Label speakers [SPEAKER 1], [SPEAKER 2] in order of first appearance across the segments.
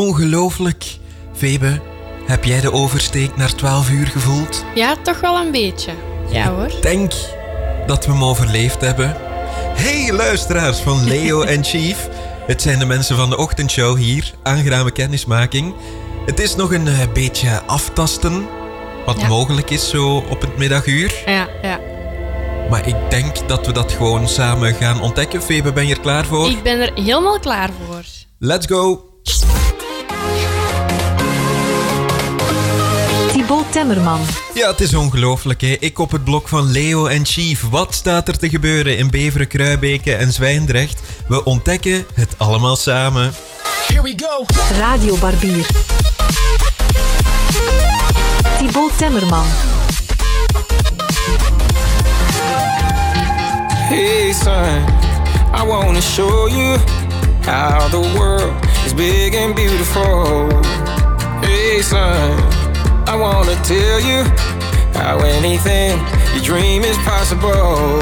[SPEAKER 1] ongelooflijk. Febe, heb jij de oversteek naar 12 uur gevoeld?
[SPEAKER 2] Ja, toch wel een beetje. Ja hoor.
[SPEAKER 1] Ik denk dat we hem overleefd hebben. Hey luisteraars van Leo en Chief. Het zijn de mensen van de ochtendshow hier. Aangename kennismaking. Het is nog een eh, beetje aftasten. Wat
[SPEAKER 2] Ja.
[SPEAKER 1] mogelijk is zo op het middaguur.
[SPEAKER 2] Ja, ja.
[SPEAKER 1] Maar ik denk dat we dat gewoon samen gaan ontdekken. Febe, ben je er klaar voor?
[SPEAKER 2] Ik ben er helemaal klaar voor.
[SPEAKER 1] Let's go!
[SPEAKER 3] Temmerman.
[SPEAKER 1] Ja, het is ongelooflijk. Hè? Ik op het blok van Leo en Chief. Wat staat er te gebeuren in Beveren, Kruibeke en Zwijndrecht? We ontdekken het allemaal samen.
[SPEAKER 4] Here we go.
[SPEAKER 3] Radio Barbier. Thibaut Temmerman.
[SPEAKER 5] Hey son, I wanna show you how the world is big and beautiful. Hey son, I wanna tell you how anything you dream is possible.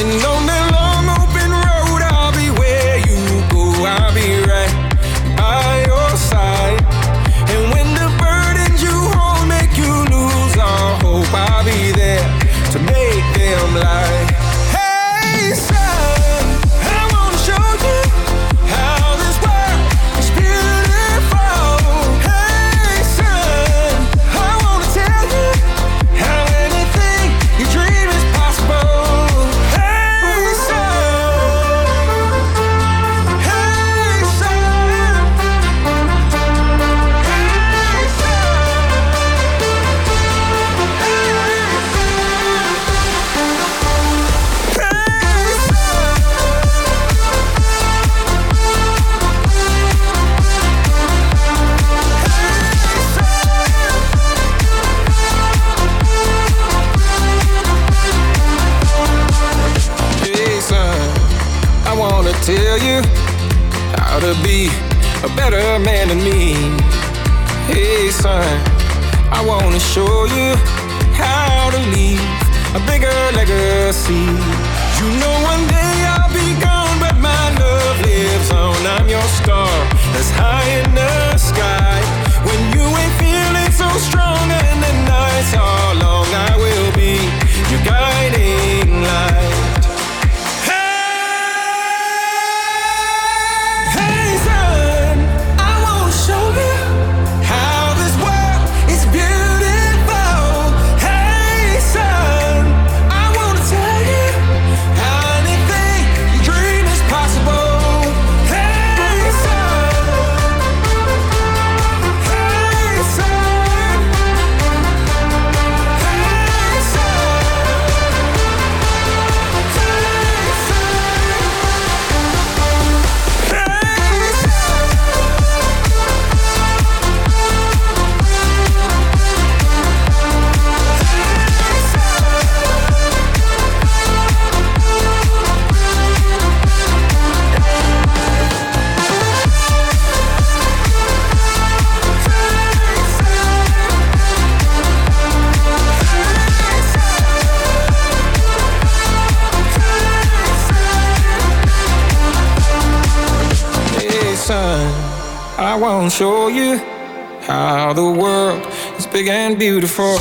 [SPEAKER 5] And on that long open road, I'll be where you go. I'll be right by your side. And when the burdens you hold make you lose all hope, I'll be there to make them lie. Be a better man than me. Hey son, I wanna show you how to leave a bigger legacy. You know one day I'll be gone, but my love lives on. I'm your star that's high in the sky. When you ain't feeling so strong and the nights are and beautiful.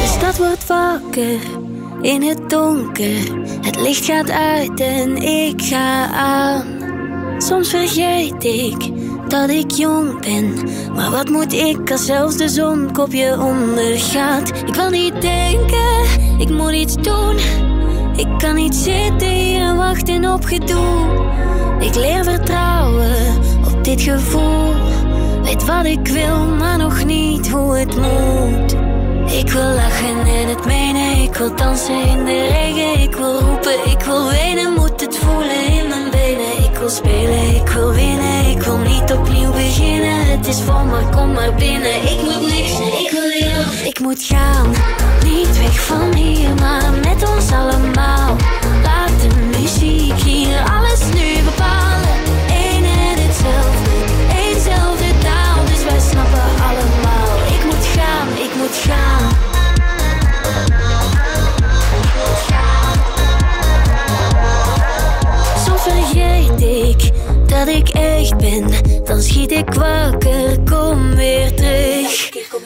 [SPEAKER 6] De stad wordt wakker in het donker. Het licht gaat uit en ik ga aan. Soms vergeet ik dat ik jong ben. Maar wat moet ik als zelfs de zon kopje ondergaat? Ik wil niet denken, ik moet iets doen. Ik kan niet zitten en wachten op gedoe. Ik leer vertrouwen op dit gevoel. Weet wat ik wil, maar nog niet hoe het moet. Ik wil lachen en het menen, ik wil dansen in de regen. Ik wil roepen, ik wil wenen, moet het voelen in mijn benen. Ik wil spelen, ik wil winnen, ik wil niet opnieuw beginnen. het is vol, maar kom maar binnen. Ik moet niks, ik wil Ik moet gaan, niet weg van hier, maar met ons allemaal. Laat de muziek hier alles nu bepalen. Eén en hetzelfde, éénzelfde taal, dus wij snappen allemaal. Ik moet gaan, ik moet gaan. Vergeet ik dat ik echt ben. Dan schiet ik wakker, kom weer terug.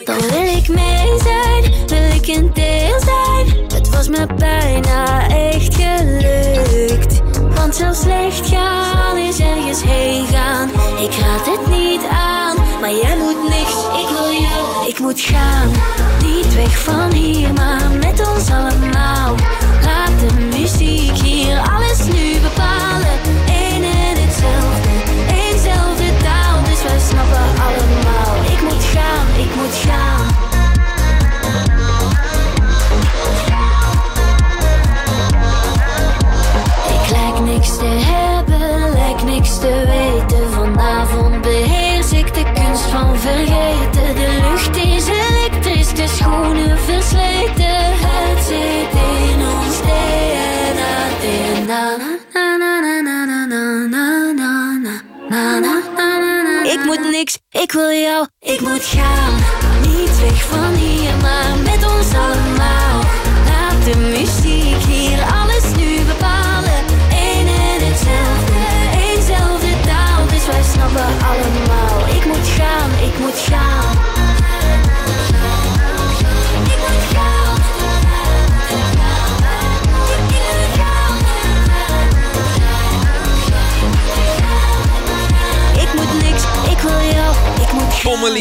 [SPEAKER 6] Dan wil ik mee zijn, wil ik een deel zijn. Het was me bijna echt gelukt. Want zelfs slecht gaan is ergens heen gaan. Ik raad het niet aan, maar jij moet niks. Ik wil jou, ik moet gaan. Niet weg van hier, maar met ons allemaal. Laat de muziek hier alles nu bepalen. Eén en hetzelfde, éénzelfde taal, dus wij snappen allemaal. Ik lijk niks te hebben, lijk niks te weten. Vanavond beheers ik de kunst van vergeten. De lucht is elektrisch. De schoenen verslechten. Het zit in ons tegen. Ik moet niks. Ik wil jou ik moet gaan. Niet weg van hier, maar met ons allemaal.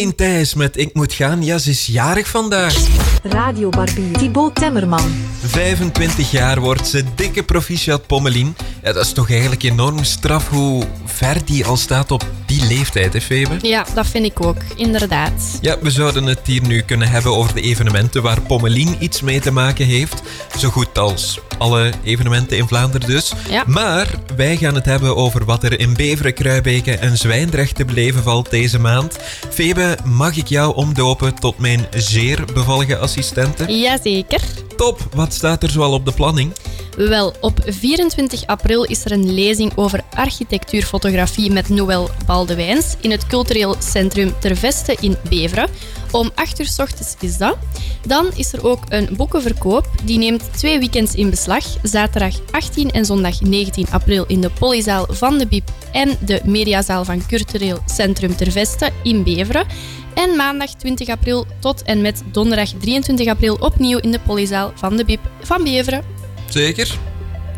[SPEAKER 1] Pommelien Thijs met Ik Moet Gaan. Ja, ze is jarig vandaag.
[SPEAKER 3] Radio Barbier. Thibaut Temmerman.
[SPEAKER 1] 25 jaar wordt ze. Dikke proficiat Pommelien. Ja, dat is toch eigenlijk enorm straf hoe ver die al staat op die leeftijd, hè Febe?
[SPEAKER 2] Ja, dat vind ik ook, inderdaad.
[SPEAKER 1] Ja, we zouden het hier nu kunnen hebben over de evenementen waar Pommelien iets mee te maken heeft. Zo goed als alle evenementen in Vlaanderen dus.
[SPEAKER 2] Ja.
[SPEAKER 1] Maar wij gaan het hebben over wat er in Beveren, Kruibeke en Zwijndrecht te beleven valt deze maand. Febe, mag ik jou omdopen tot mijn zeer bevallige assistente?
[SPEAKER 2] Jazeker.
[SPEAKER 1] Top, wat staat er zoal op de planning?
[SPEAKER 2] Wel, op 24 april is er een lezing over architectuurfotografie met Noël Baldewijns in het cultureel centrum Ter Veste in Beveren. Om 8 uur 's ochtends is dat. Dan is er ook een boekenverkoop. Die neemt twee weekends in beslag. Zaterdag 18 en zondag 19 april in de Polyzaal van de Bib en de Mediazaal van Cultureel Centrum Ter Veste in Beveren. En maandag 20 april tot en met donderdag 23 april opnieuw in de Polyzaal van de Bib van Beveren.
[SPEAKER 1] Zeker,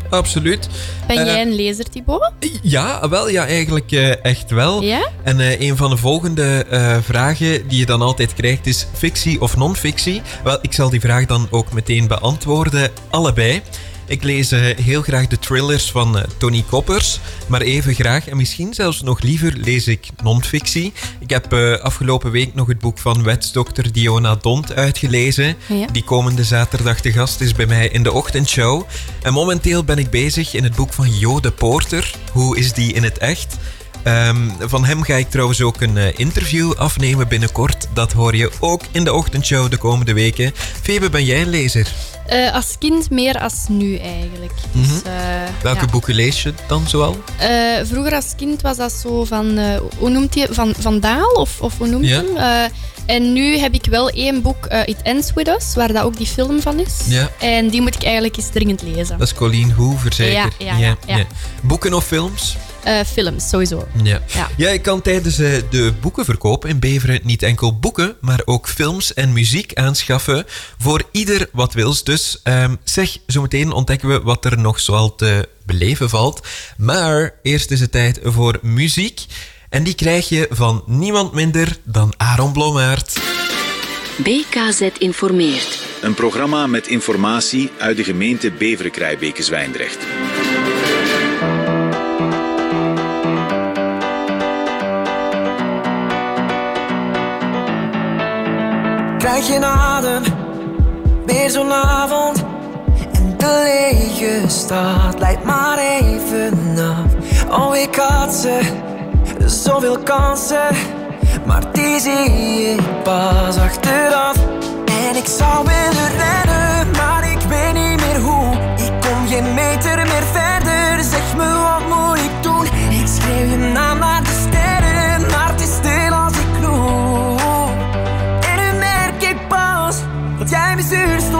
[SPEAKER 1] absoluut.
[SPEAKER 2] Ben
[SPEAKER 1] Eh,
[SPEAKER 2] jij een lezer, Thibaut?
[SPEAKER 1] Ja, wel, ja, eigenlijk eh, echt wel.
[SPEAKER 2] Ja?
[SPEAKER 1] En eh, een van de volgende vragen die je dan altijd krijgt is fictie of non-fictie. Wel, ik zal die vraag dan ook meteen beantwoorden. Allebei. Ik lees eh, heel graag de thrillers van eh, Tony Koppers, maar even graag en misschien zelfs nog liever lees ik non-fictie. Ik heb eh, afgelopen week nog het boek van wetsdokter Diona Dont uitgelezen,
[SPEAKER 2] Ja.
[SPEAKER 1] die komende zaterdag de gast is bij mij in de ochtendshow. En momenteel ben ik bezig in het boek van Jo de Poorter. Hoe is die in het echt? Ehm, van hem ga ik trouwens ook een eh, interview afnemen binnenkort. Dat hoor je ook in de ochtendshow de komende weken. Febe, ben jij een lezer?
[SPEAKER 2] Eh, als kind meer als nu eigenlijk. Dus, eh,
[SPEAKER 1] Mhm. Welke
[SPEAKER 2] ja.
[SPEAKER 1] boeken lees je dan zoal?
[SPEAKER 2] Eh, vroeger als kind was dat zo van, eh, hoe noemt hij, van, van Daal of, of hoe noemt
[SPEAKER 1] Ja.
[SPEAKER 2] hem? Eh, en nu heb ik wel één boek, eh, It Ends With Us, waar dat ook die film van is.
[SPEAKER 1] Ja.
[SPEAKER 2] En die moet ik eigenlijk eens dringend lezen.
[SPEAKER 1] Dat is Colleen Hoover, zeker?
[SPEAKER 2] Ja, ja, ja.
[SPEAKER 1] Boeken of films?
[SPEAKER 2] Eh, films, sowieso.
[SPEAKER 1] Ja.
[SPEAKER 2] Ja.
[SPEAKER 1] ja, ik kan tijdens eh, de boekenverkoop in Beveren niet enkel boeken, maar ook films en muziek aanschaffen voor ieder wat wils. Dus ehm, zeg, zometeen ontdekken we wat er nog zoal te beleven valt. Maar eerst is het tijd voor muziek. En die krijg je van niemand minder dan Aaron Blommaert.
[SPEAKER 7] BKZ informeert.
[SPEAKER 8] Een programma met informatie uit de gemeente Beveren-Krijbeke-Zwijndrecht.
[SPEAKER 9] krijg geen adem. Weer zo'n avond en de lege stad leidt maar even af. Oh, ik had ze, zoveel kansen, maar die zie ik pas achteraf. En ik zou willen rennen, maar ik weet niet meer hoe. Ik kom geen meter meer verder, zeg me wat moet ik doen? Ik schreeuw je.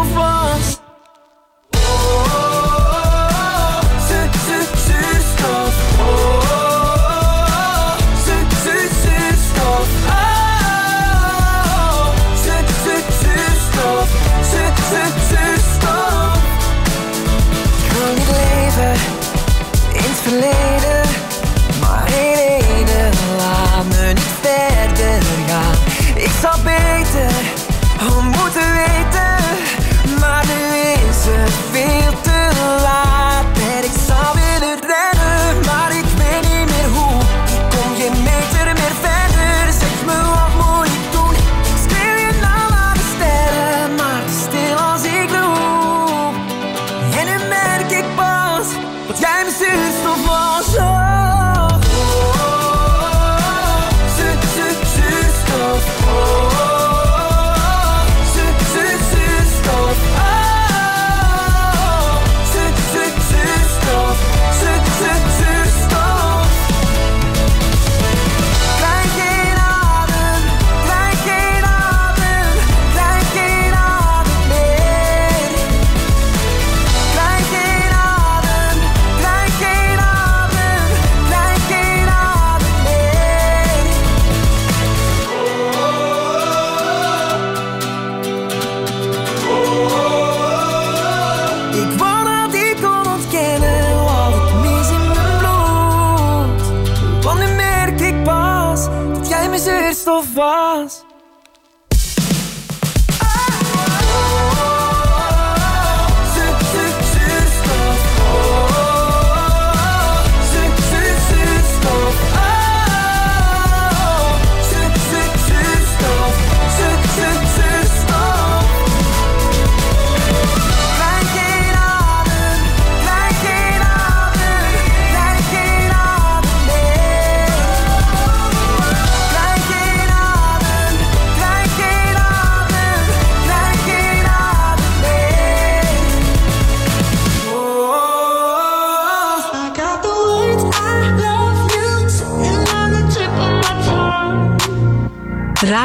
[SPEAKER 9] fly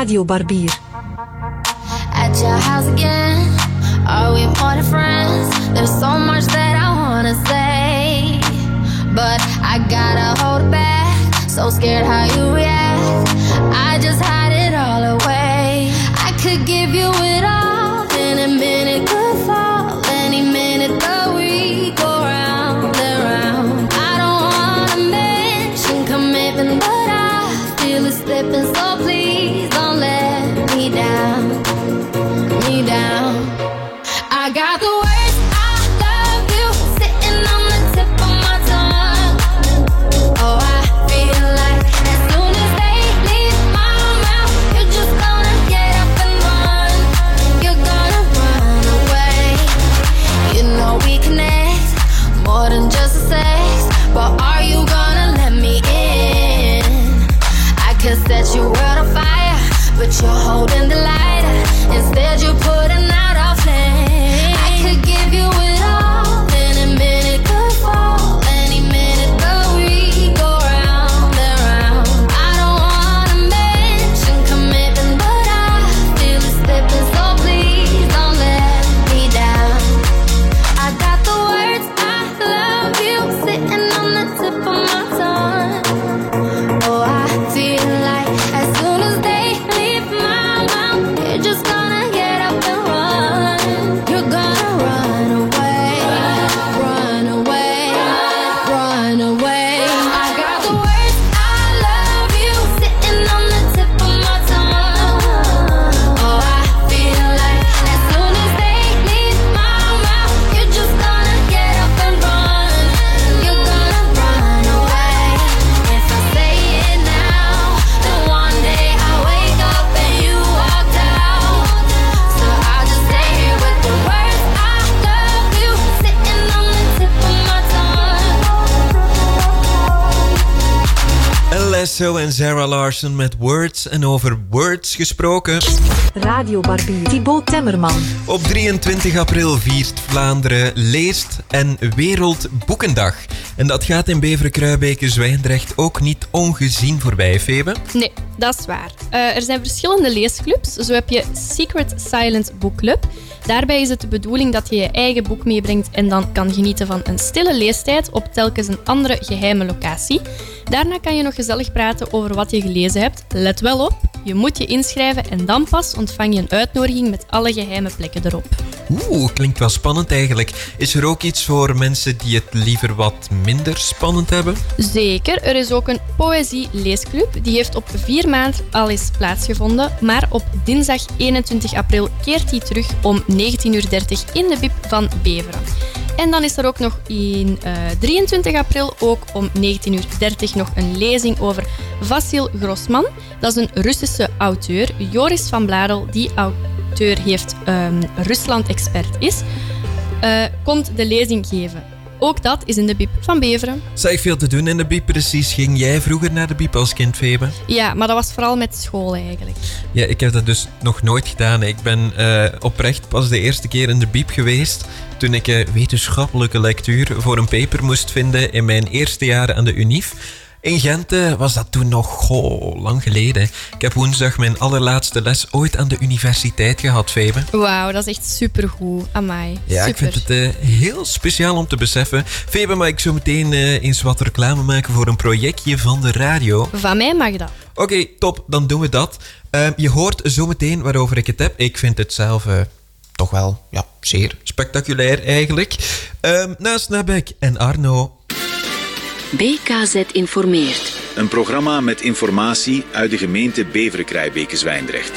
[SPEAKER 3] Radio Barbier.
[SPEAKER 10] At your house again, are we more than friends? There's so much that I wanna say, but I gotta hold back. So scared how you react.
[SPEAKER 1] Sarah Larson met Words. En over Words gesproken.
[SPEAKER 3] Radio Barbie. Thibaut Temmerman.
[SPEAKER 1] Op 23 april viert Vlaanderen Leest en Wereldboekendag. En dat gaat in Beveren-Kruibeke Zwijndrecht ook niet ongezien voorbij, Febe.
[SPEAKER 2] Nee, dat is waar. Uh, er zijn verschillende leesclubs. Zo heb je Secret Silent Book Club. Daarbij is het de bedoeling dat je je eigen boek meebrengt en dan kan genieten van een stille leestijd op telkens een andere geheime locatie. Daarna kan je nog gezellig praten over wat je gelezen hebt. Let wel op, je moet je inschrijven en dan pas ontvang je een uitnodiging met alle geheime plekken erop.
[SPEAKER 1] Oeh, klinkt wel spannend eigenlijk. Is er ook iets voor mensen die het liever wat minder spannend hebben?
[SPEAKER 2] Zeker, er is ook een poëzie-leesclub. Die heeft op 4 maand al eens plaatsgevonden, maar op dinsdag 21 april keert die terug om 19.30 uur in de BIP van Beveren. En dan is er ook nog in uh, 23 april ook om 19.30 uur nog een lezing over Vassil Grossman. Dat is een Russische auteur. Joris van Bladel, die auteur heeft um, Rusland-expert is, uh, komt de lezing geven. Ook dat is in de Biep van Beveren.
[SPEAKER 1] Zeg veel te doen in de Biep precies. Ging jij vroeger naar de Biep als kind, Febe?
[SPEAKER 2] Ja, maar dat was vooral met school eigenlijk.
[SPEAKER 1] Ja, ik heb dat dus nog nooit gedaan. Ik ben uh, oprecht pas de eerste keer in de Biep geweest toen ik uh, wetenschappelijke lectuur voor een paper moest vinden in mijn eerste jaar aan de UNIF. In Gent was dat toen nog goh, lang geleden. Ik heb woensdag mijn allerlaatste les ooit aan de universiteit gehad, Febe.
[SPEAKER 2] Wauw, dat is echt supergoed. Amai.
[SPEAKER 1] Ja,
[SPEAKER 2] Super.
[SPEAKER 1] ik vind het uh, heel speciaal om te beseffen. Febe, mag ik zo meteen uh, eens wat reclame maken voor een projectje van de radio?
[SPEAKER 2] Van mij mag dat.
[SPEAKER 1] Oké, okay, top. Dan doen we dat. Uh, je hoort zo meteen waarover ik het heb. Ik vind het zelf toch wel ja, zeer spectaculair eigenlijk. Um, naast Nabek en Arno
[SPEAKER 11] BKZ informeert.
[SPEAKER 8] Een programma met informatie uit de gemeente Beveren-Kruibeke-Zwijndrecht.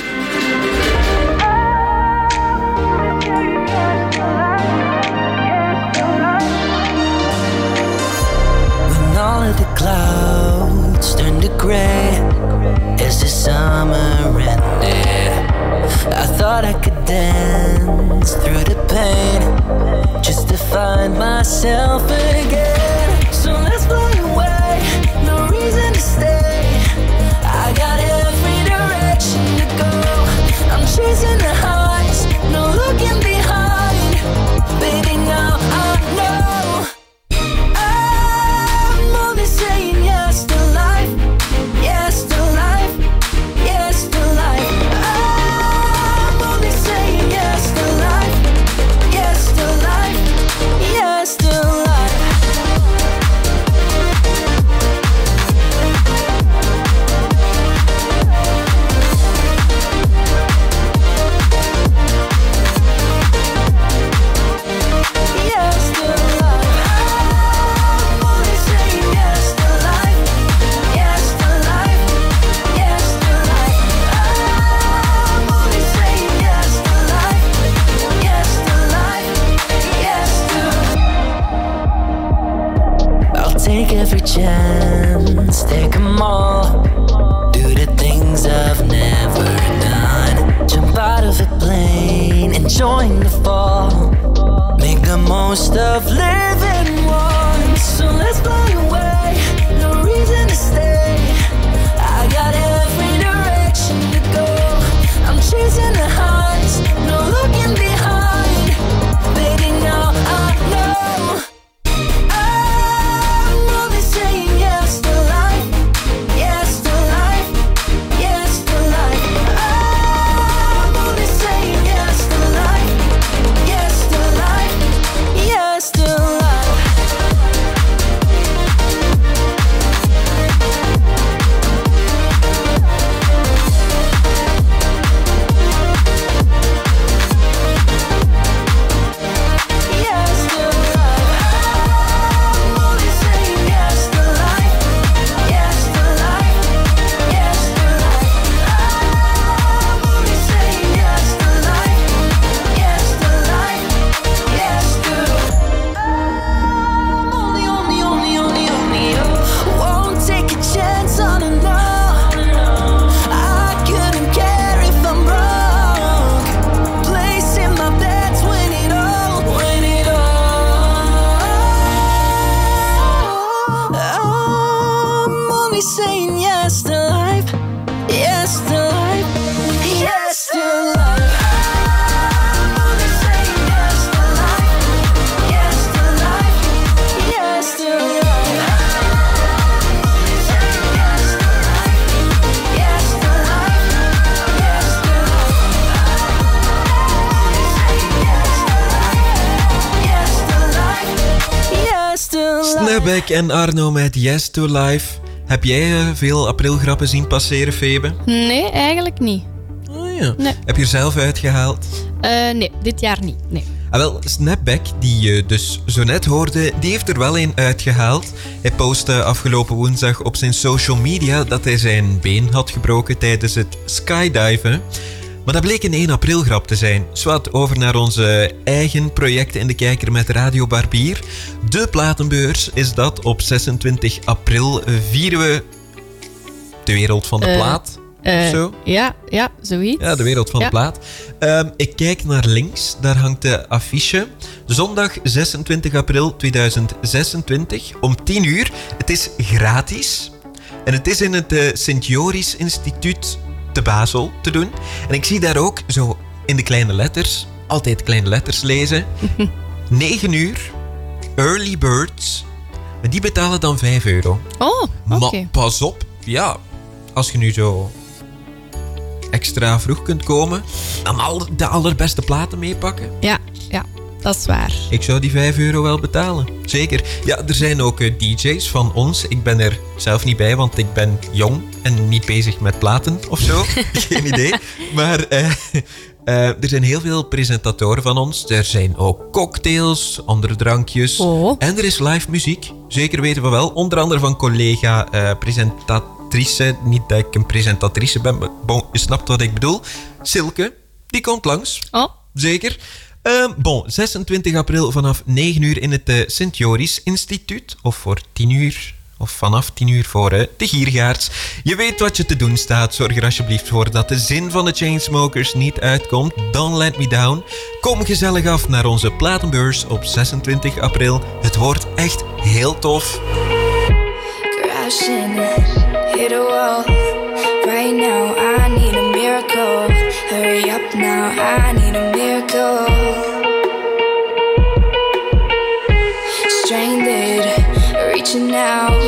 [SPEAKER 12] When all of the clouds turn to gray as the summer ended, I thought I could dance through the pain just to find myself
[SPEAKER 1] en Arno met Yes to Life. Heb jij eh, veel aprilgrappen zien passeren, Febe?
[SPEAKER 2] Nee, eigenlijk niet.
[SPEAKER 1] Oh ja.
[SPEAKER 2] Nee.
[SPEAKER 1] Heb je er zelf uitgehaald?
[SPEAKER 2] Eh, nee, dit jaar niet. Nee.
[SPEAKER 1] Ah, wel, Snapback, die je dus zo net hoorde, die heeft er wel een uitgehaald. Hij postte afgelopen woensdag op zijn social media dat hij zijn been had gebroken tijdens het skydiven. Maar dat bleek een 1 april grap te zijn. Zwat, over naar onze eigen projecten in de kijker met Radio Barbier. De platenbeurs is dat. Op 26 april vieren we de wereld van de
[SPEAKER 2] Eh,
[SPEAKER 1] plaat.
[SPEAKER 2] Eh,
[SPEAKER 1] zo.
[SPEAKER 2] Ja, ja, zoiets.
[SPEAKER 1] Ja, de wereld van
[SPEAKER 2] Ja.
[SPEAKER 1] de plaat. Ehm, ik kijk naar links, daar hangt de affiche. Zondag 26 april 2026 om 10 uur. Het is gratis. En het is in het eh, Sint Joris Instituut te Basel te doen. En ik zie daar ook zo in de kleine letters, altijd kleine letters lezen. 9 uur, early birds. Die betalen dan 5 euro.
[SPEAKER 2] Oh, oké.
[SPEAKER 1] Maar pas op, ja, als je nu zo extra vroeg kunt komen, dan al de allerbeste platen meepakken.
[SPEAKER 2] Ja, dat is waar.
[SPEAKER 1] Ik zou die 5 euro wel betalen. Zeker. Ja, er zijn ook eh, DJ's van ons. Ik ben er zelf niet bij, want ik ben jong en niet bezig met platen of zo. Geen idee. Maar eh, eh, er zijn heel veel presentatoren van ons. Er zijn ook cocktails, andere drankjes.
[SPEAKER 2] Oh.
[SPEAKER 1] En er is live muziek. Zeker weten we wel. Onder andere van collega presentatrice. Niet dat ik een presentatrice ben, maar bon, je snapt wat ik bedoel. Silke, die komt langs.
[SPEAKER 2] Oh,
[SPEAKER 1] Zeker. Ehm, bon, 26 april vanaf 9 uur in het eh, Sint Joris Instituut. Of voor 10 uur. Of vanaf 10 uur voor eh, de Giergaards. Je weet wat je te doen staat. Zorg er alsjeblieft voor dat de zin van de Chainsmokers niet uitkomt. Don't let me down. Kom gezellig af naar onze platenbeurs op 26 april. Het wordt echt heel tof.
[SPEAKER 10] crashing, hit. Right now, I need a miracle. Hurry up now, I need a miracle. Stranded, reaching out.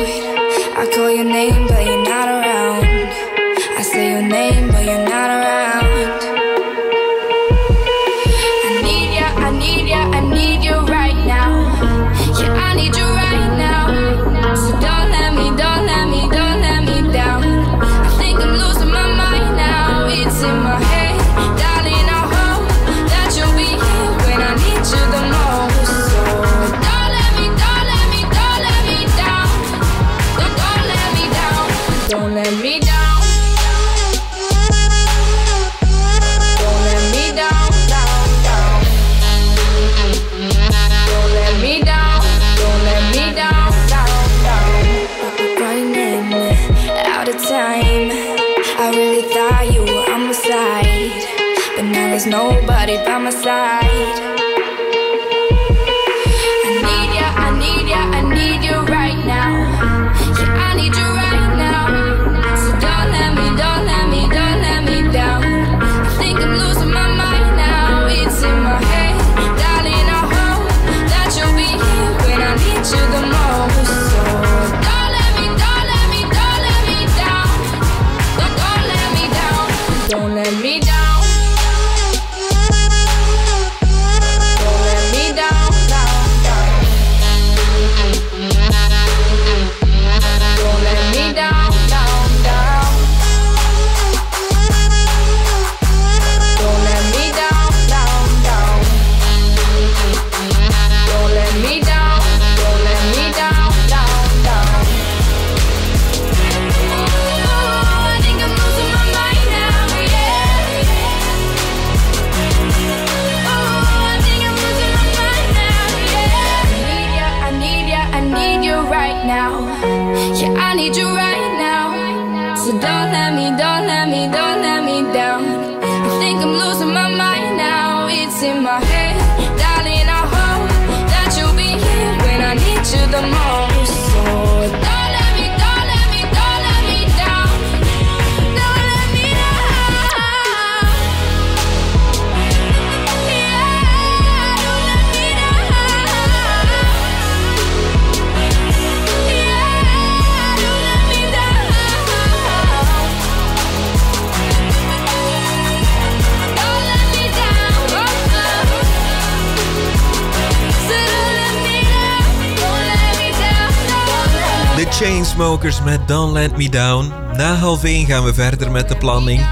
[SPEAKER 1] Met Don't Let Me Down. Na half 1 gaan we verder met de planning.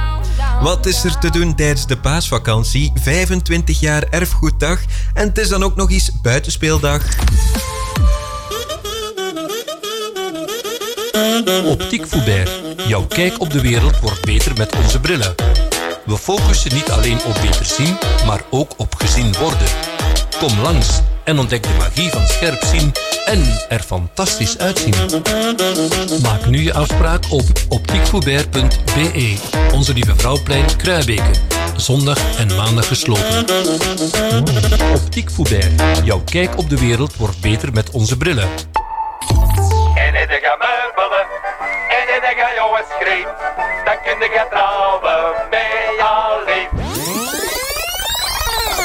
[SPEAKER 1] Wat is er te doen tijdens de paasvakantie? 25 jaar erfgoeddag. En het is dan ook nog eens buitenspeeldag.
[SPEAKER 13] Optiek Foubert. Jouw kijk op de wereld wordt beter met onze brillen. We focussen niet alleen op beter zien, maar ook op gezien worden. Kom langs en ontdek de magie van scherp zien en er fantastisch uitzien. Maak nu je afspraak op optiekfoubert.be. Onze Lieve Vrouwplein Kruibeken. Zondag en maandag gesloten. Optiek Foubert. Jouw kijk op de wereld wordt beter met onze brillen.
[SPEAKER 14] En in de meubelen, en in de jongens schreef, dan kun je trouwen mee alleen.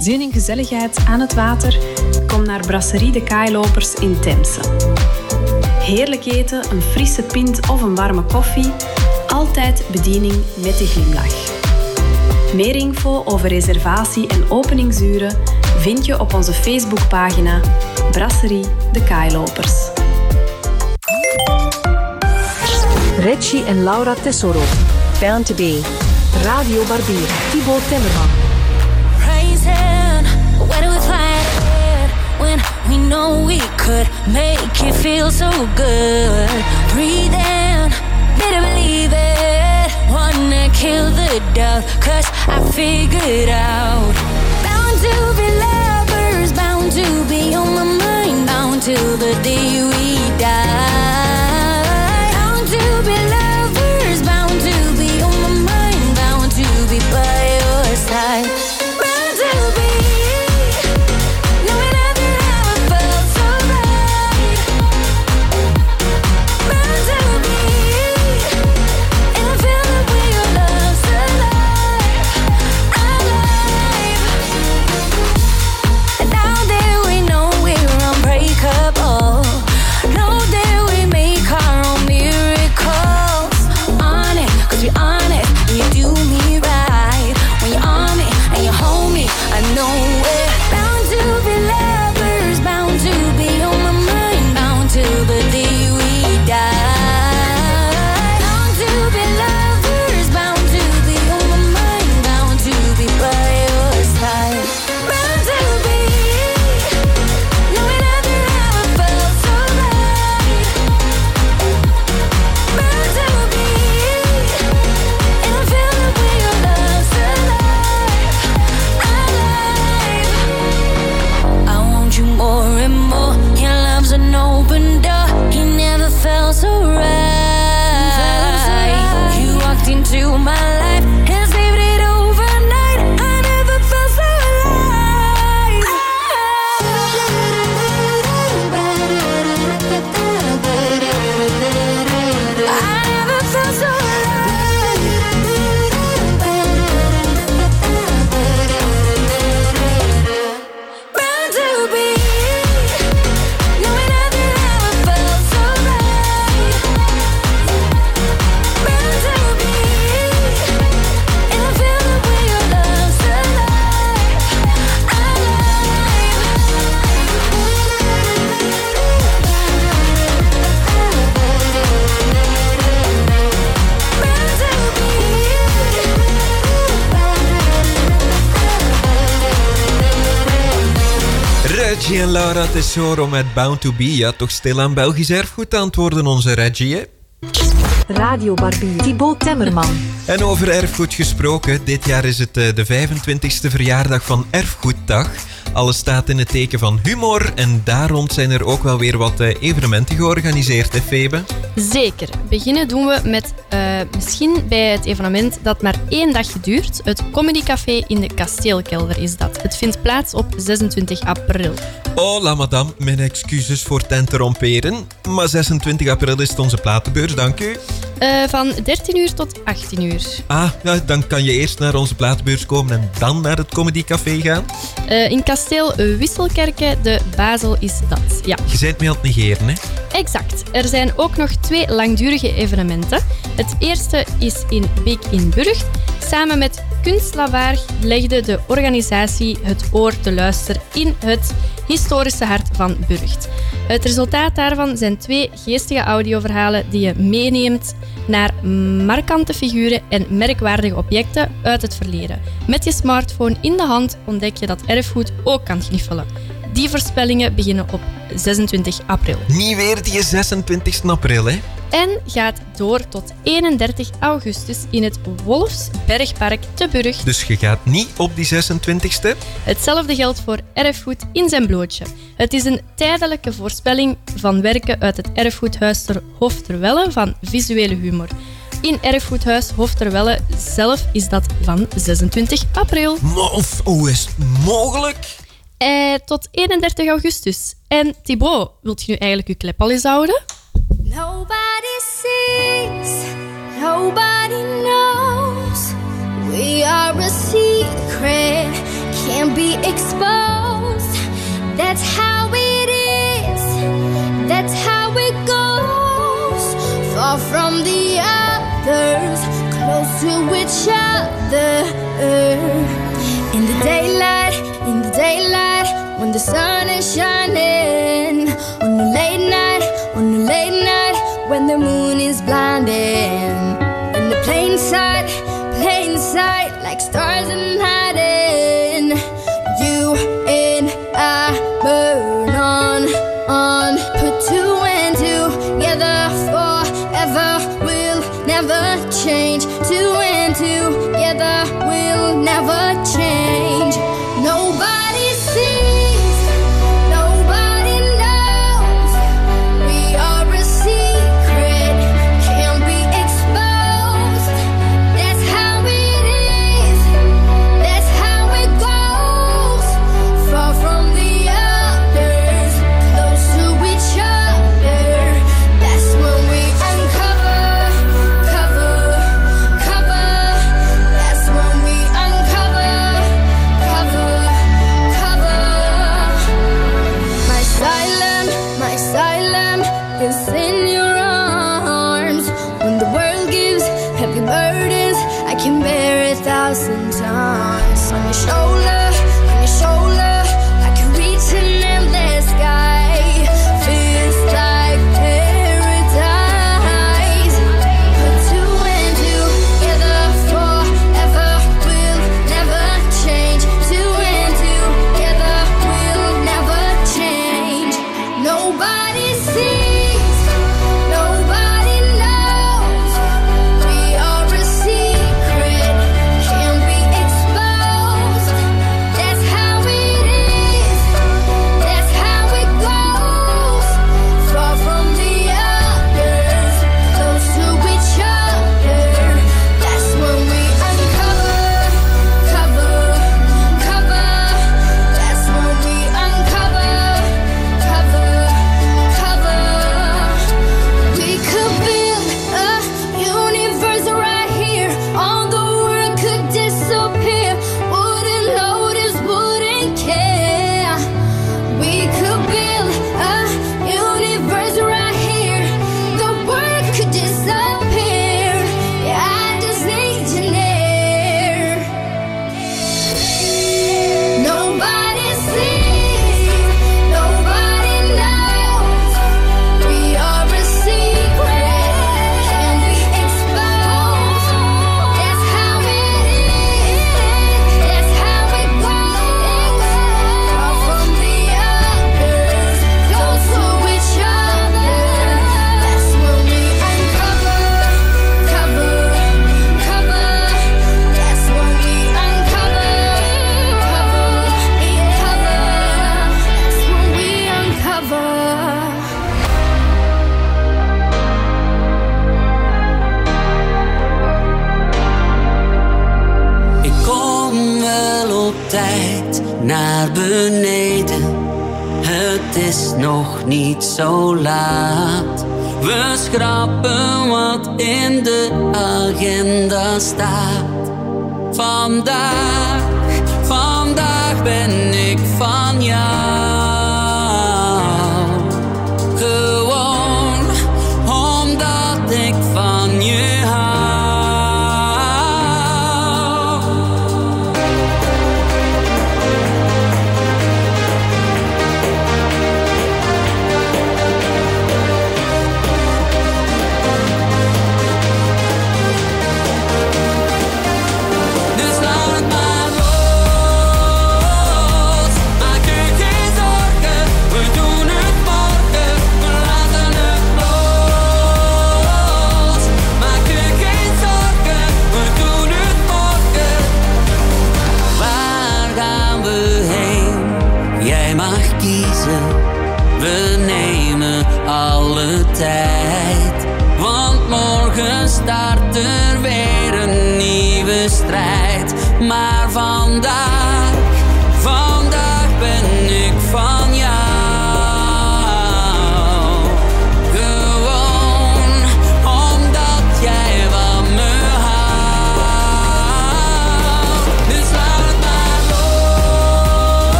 [SPEAKER 15] Zin in gezelligheid aan het water? Kom naar Brasserie de Kaailopers in Temse. Heerlijk eten, een frisse pint of een warme koffie. Altijd bediening met de glimlach. Meer info over reservatie en openingsuren vind je op onze Facebookpagina Brasserie de Kaailopers.
[SPEAKER 3] Reggie en Laura Tesoro. Bound to be. Radio Barbier. Thibaut Temmerman.
[SPEAKER 16] We know we could make it feel so good. Breathe in, better believe it. Wanna kill the doubt, cause I figured out. Bound to be lovers, bound to be on my mind, bound till the day we die.
[SPEAKER 1] Laura Tesoro met Bound to Be. Ja, toch stilaan Belgisch erfgoed antwoorden onze Reggie, hè?
[SPEAKER 3] Radio Barbier. Thibaut Temmerman.
[SPEAKER 1] En over erfgoed gesproken, dit jaar is het eh, de 25e verjaardag van Erfgoeddag. Alles staat in het teken van humor en daar rond zijn er ook wel weer wat eh, evenementen georganiseerd, hè Febe?
[SPEAKER 2] Zeker. Beginnen doen we met eh, misschien bij het evenement dat maar één dag duurt. Het Comedy Café in de Kasteelkelder is dat. Het vindt plaats op 26 april.
[SPEAKER 1] Oh, la madame, mijn excuses voor te interromperen. Maar 26 april is het onze platenbeurs, dank u.
[SPEAKER 2] Eh, van 13 uur tot 18 uur.
[SPEAKER 1] Ah, ja, dan kan je eerst naar onze platenbeurs komen en dan naar het Comedy Café gaan.
[SPEAKER 2] Eh, in kasteel Wisselkerken, de Basel is dat. Ja,
[SPEAKER 1] Je bent me aan het negeren, hè?
[SPEAKER 2] exact. Er zijn ook nog twee langdurige evenementen. Het eerste is in Beek in Burgt. Samen met Kunstlavaar legde de organisatie het oor te luisteren in het historische hart van Burgt. Het resultaat daarvan zijn twee geestige audioverhalen die je meeneemt naar markante figuren en merkwaardige objecten uit het verleden. Met je smartphone in de hand ontdek je dat erfgoed ook kan gniffelen. Die voorspellingen beginnen op 26 april.
[SPEAKER 1] Niet weer die 26 april, hè?
[SPEAKER 2] En gaat door tot 31 augustus in het Wolfsbergpark te Burgt.
[SPEAKER 1] Dus je gaat niet op die 26e?
[SPEAKER 2] Hetzelfde geldt voor erfgoed in zijn blootje. Het is een tijdelijke voorspelling van werken uit het erfgoedhuis ter Hofterwelle van visuele humor. In erfgoedhuis Hofterwelle zelf is dat van 26 april.
[SPEAKER 1] Maar of, hoe is het mogelijk?
[SPEAKER 2] Eh, tot 31 augustus. En Thibaut, wilt je nu eigenlijk je klep al eens houden?
[SPEAKER 10] Nobody sees, nobody knows. We are a secret, can't be exposed. That's how it is, that's how it goes. Far from the others, close to each other. In the daylight, daylight, when the sun is shining.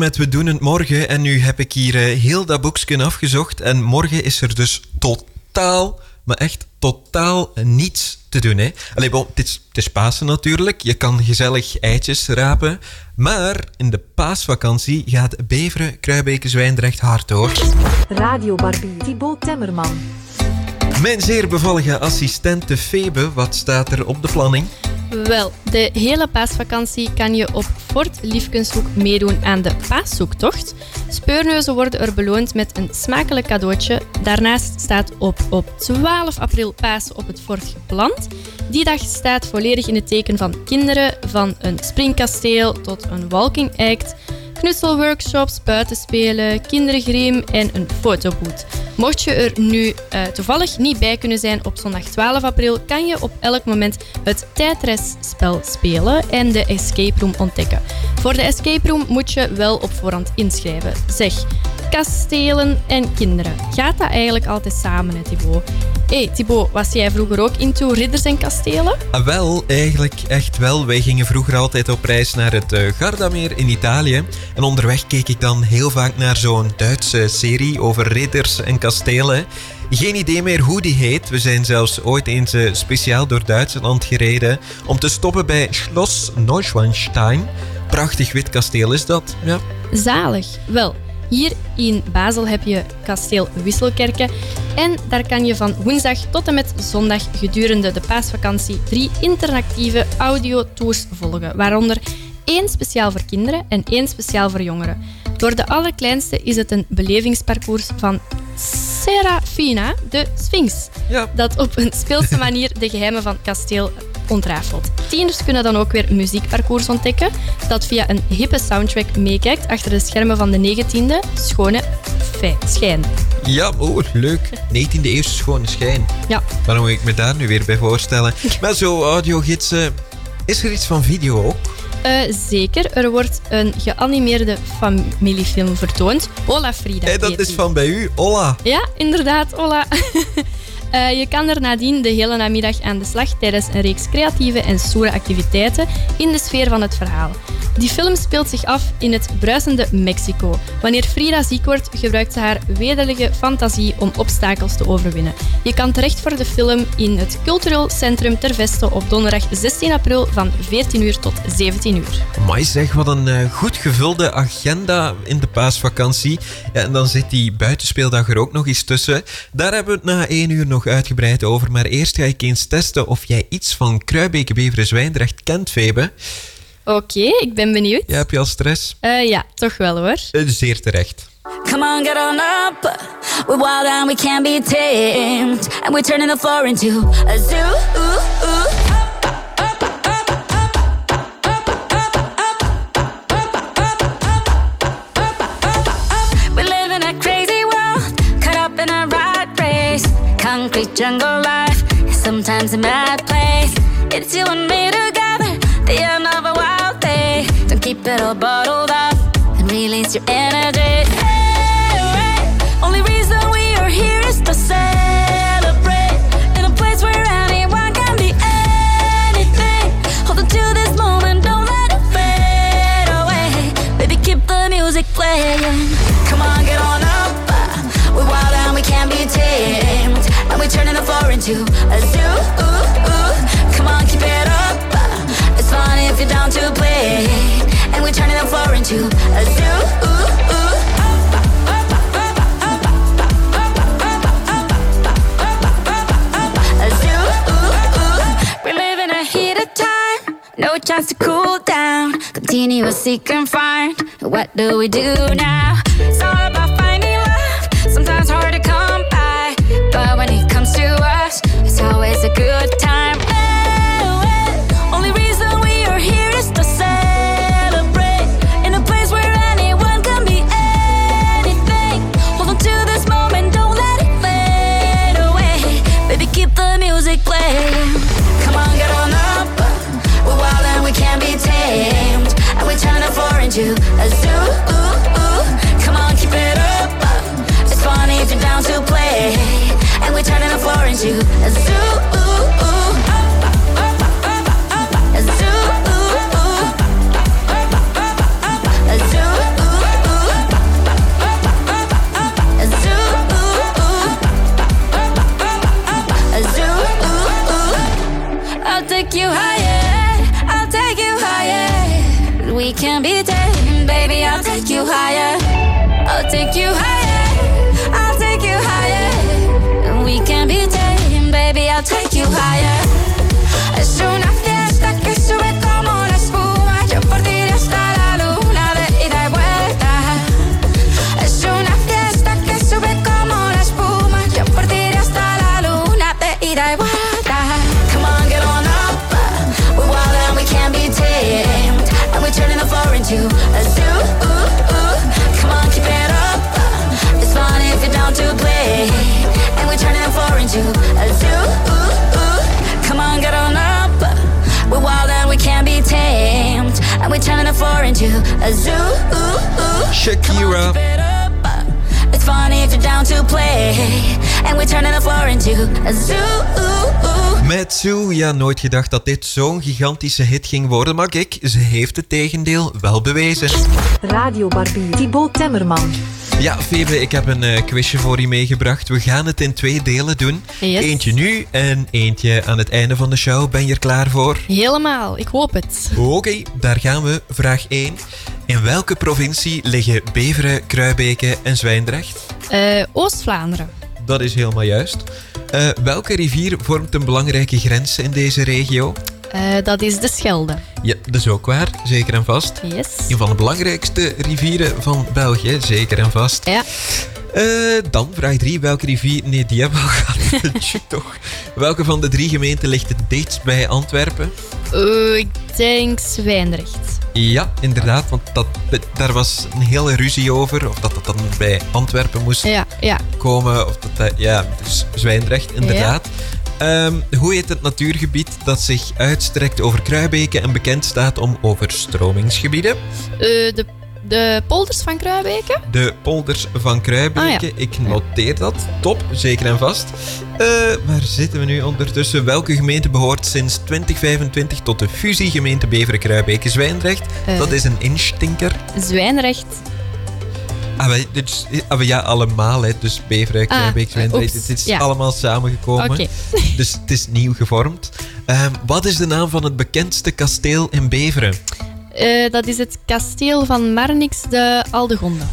[SPEAKER 1] Met We doen het morgen. En nu heb ik hier eh, heel dat boekje afgezocht. En morgen is er dus totaal, maar echt totaal niets te doen. Hè? Allee, bon, het, is, het is Pasen natuurlijk. Je kan gezellig eitjes rapen. Maar in de paasvakantie gaat Beveren, Kruibeke, Zwijndrecht hard door.
[SPEAKER 3] Radio Barbie, Thibaut Temmerman.
[SPEAKER 1] Mijn zeer bevallige assistente Febe, wat staat er op de planning?
[SPEAKER 2] Wel, de hele paasvakantie kan je op Fort Liefkenshoek meedoen aan de paaszoektocht. Speurneuzen worden er beloond met een smakelijk cadeautje. Daarnaast staat op, op 12 april Pasen op het fort gepland. Die dag staat volledig in het teken van kinderen, van een springkasteel tot een walking act, knutselworkshops, buitenspelen, kindergrim en een fotoboot. Mocht je er nu eh, toevallig niet bij kunnen zijn op zondag 12 april, kan je op elk moment het tijdresspel spelen en de escape room ontdekken. Voor de escape room moet je wel op voorhand inschrijven. Zeg, kastelen en kinderen. Gaat dat eigenlijk altijd samen, hè, Thibaut? Hé, hey, Thibaut, was jij vroeger ook into ridders en kastelen?
[SPEAKER 1] Ah, wel, eigenlijk echt wel. Wij gingen vroeger altijd op reis naar het eh, Gardameer in Italië. En onderweg keek ik dan heel vaak naar zo'n Duitse serie over ridders en kastelen. Geen idee meer hoe die heet. We zijn zelfs ooit eens eh, speciaal door Duitsland gereden om te stoppen bij Schloss Neuschwanstein. Prachtig wit kasteel is dat, ja.
[SPEAKER 2] Zalig. Wel, hier in Basel heb je kasteel Wisselkerken. En daar kan je van woensdag tot en met zondag gedurende de paasvakantie drie interactieve audiotours volgen. Waaronder één speciaal voor kinderen en één speciaal voor jongeren. Voor de allerkleinste is het een belevingsparcours van Serafina, de Sphinx. Dat op een speelse manier de geheimen van het kasteel ontrafelt. Tieners kunnen dan ook weer muziekparcours ontdekken dat via een hippe soundtrack meekijkt achter de schermen van de 19e schone schijn.
[SPEAKER 1] Ja, oh, leuk. 19e eeuwse schone schijn.
[SPEAKER 2] Ja.
[SPEAKER 1] Waar moet ik me daar nu weer bij voorstellen? Maar zo, audiogidsen. Is er iets van video ook?
[SPEAKER 2] Eh, zeker, er wordt een geanimeerde familiefilm vertoond. Hola Frida.
[SPEAKER 1] Dat is
[SPEAKER 2] die.
[SPEAKER 1] van bij u. Hola.
[SPEAKER 2] Ja, inderdaad, hola. Eh, je kan er nadien de hele namiddag aan de slag tijdens een reeks creatieve en stoere activiteiten in de sfeer van het verhaal. Die film speelt zich af in het bruisende Mexico. Wanneer Frida ziek wordt, gebruikt ze haar wedelige fantasie om obstakels te overwinnen. Je kan terecht voor de film in het Cultureel Centrum Ter Veste op donderdag 16 april van 14 uur tot 17 uur.
[SPEAKER 1] Amai zeg, wat een eh, goed gevulde agenda in de paasvakantie. En dan zit die buitenspeeldag er ook nog eens tussen. Daar hebben we het na één uur nog uitgebreid over. Maar eerst ga ik eens testen of jij iets van Kruibeke Beveren Zwijndrecht kent, Febe.
[SPEAKER 2] Oké, ik ben benieuwd.
[SPEAKER 1] Ja, heb je al stress?
[SPEAKER 2] Eh, ja, toch wel hoor.
[SPEAKER 1] Eh, zeer terecht.
[SPEAKER 16] Come on, get on up. We're wild and we can't be tamed. And we're turning the floor into a zoo. Ooh, ooh. Concrete jungle life is sometimes a mad place. It's you and me together, the end of a wild day. Don't keep it all bottled up and release your energy. Into a zoo. Ooh, ooh. Come on, keep it up. It's fun if you're down to play. And we're turning the floor into a zoo. Ooh, ooh. A zoo. Ooh, ooh. We live in a heat of time. No chance to cool down. Continuous seek and find. What do we do now? It's all about finding love. Sometimes hard to good
[SPEAKER 1] Shakira.
[SPEAKER 16] It's funny if you're down to play. And we're turning the floor into a zoo.
[SPEAKER 1] Met Sue, ja, nooit gedacht dat dit zo'n gigantische hit ging worden. Maar kijk, ze heeft het tegendeel wel bewezen.
[SPEAKER 3] Radio Barbie. Thibaut Temmerman.
[SPEAKER 1] Ja, Febe, ik heb een eh, quizje voor je meegebracht. We gaan het in twee delen doen.
[SPEAKER 2] Yes.
[SPEAKER 1] Eentje nu en eentje aan het einde van de show. Ben je er klaar voor?
[SPEAKER 2] Helemaal, ik hoop het.
[SPEAKER 1] Oké, daar gaan we. Vraag 1. In welke provincie liggen Beveren, Kruibeke en Zwijndrecht?
[SPEAKER 2] Eh, Oost-Vlaanderen.
[SPEAKER 1] Dat is helemaal juist. Eh, welke rivier vormt een belangrijke grens in deze regio?
[SPEAKER 2] Eh, dat is de Schelde.
[SPEAKER 1] Ja, dat is ook waar, zeker en vast.
[SPEAKER 2] Yes.
[SPEAKER 1] Een van de belangrijkste rivieren van België, zeker en vast.
[SPEAKER 2] Ja.
[SPEAKER 1] Eh, dan vraag 3. Welke rivier... Nee, die hebben we al gehad. Toch. Welke van de drie gemeenten ligt het dichtst bij Antwerpen?
[SPEAKER 2] Eh, ik denk Zwijndrecht.
[SPEAKER 1] Ja, inderdaad, want dat, daar was een hele ruzie over. Of dat dat dan bij Antwerpen moest
[SPEAKER 2] Ja, ja.
[SPEAKER 1] komen. Of dat, ja, dus Zwijndrecht, inderdaad. Ehm, hoe heet het natuurgebied dat zich uitstrekt over Kruibeke en bekend staat om overstromingsgebieden?
[SPEAKER 2] Eh, de De polders van Kruibeke?
[SPEAKER 1] De polders van Kruibeke.
[SPEAKER 2] Ah, ja.
[SPEAKER 1] Ik noteer dat. Top, zeker en vast. Eh, waar zitten we nu ondertussen? Welke gemeente behoort sinds 2025 tot de fusiegemeente Beveren-Kruibeke-Zwijndrecht?
[SPEAKER 2] Eh.
[SPEAKER 1] Dat is een instinker.
[SPEAKER 2] Zwijnrecht.
[SPEAKER 1] Ah, dus, ah, ja, allemaal. Hè. Dus Beveren, Kruibeke, Zwijndrecht.
[SPEAKER 2] oeps,
[SPEAKER 1] Het is
[SPEAKER 2] ja.
[SPEAKER 1] allemaal samengekomen. Dus het is nieuw gevormd. Ehm, wat is de naam van het bekendste kasteel in Beveren?
[SPEAKER 2] Eh, dat is het kasteel van Marnix de Aldegonde.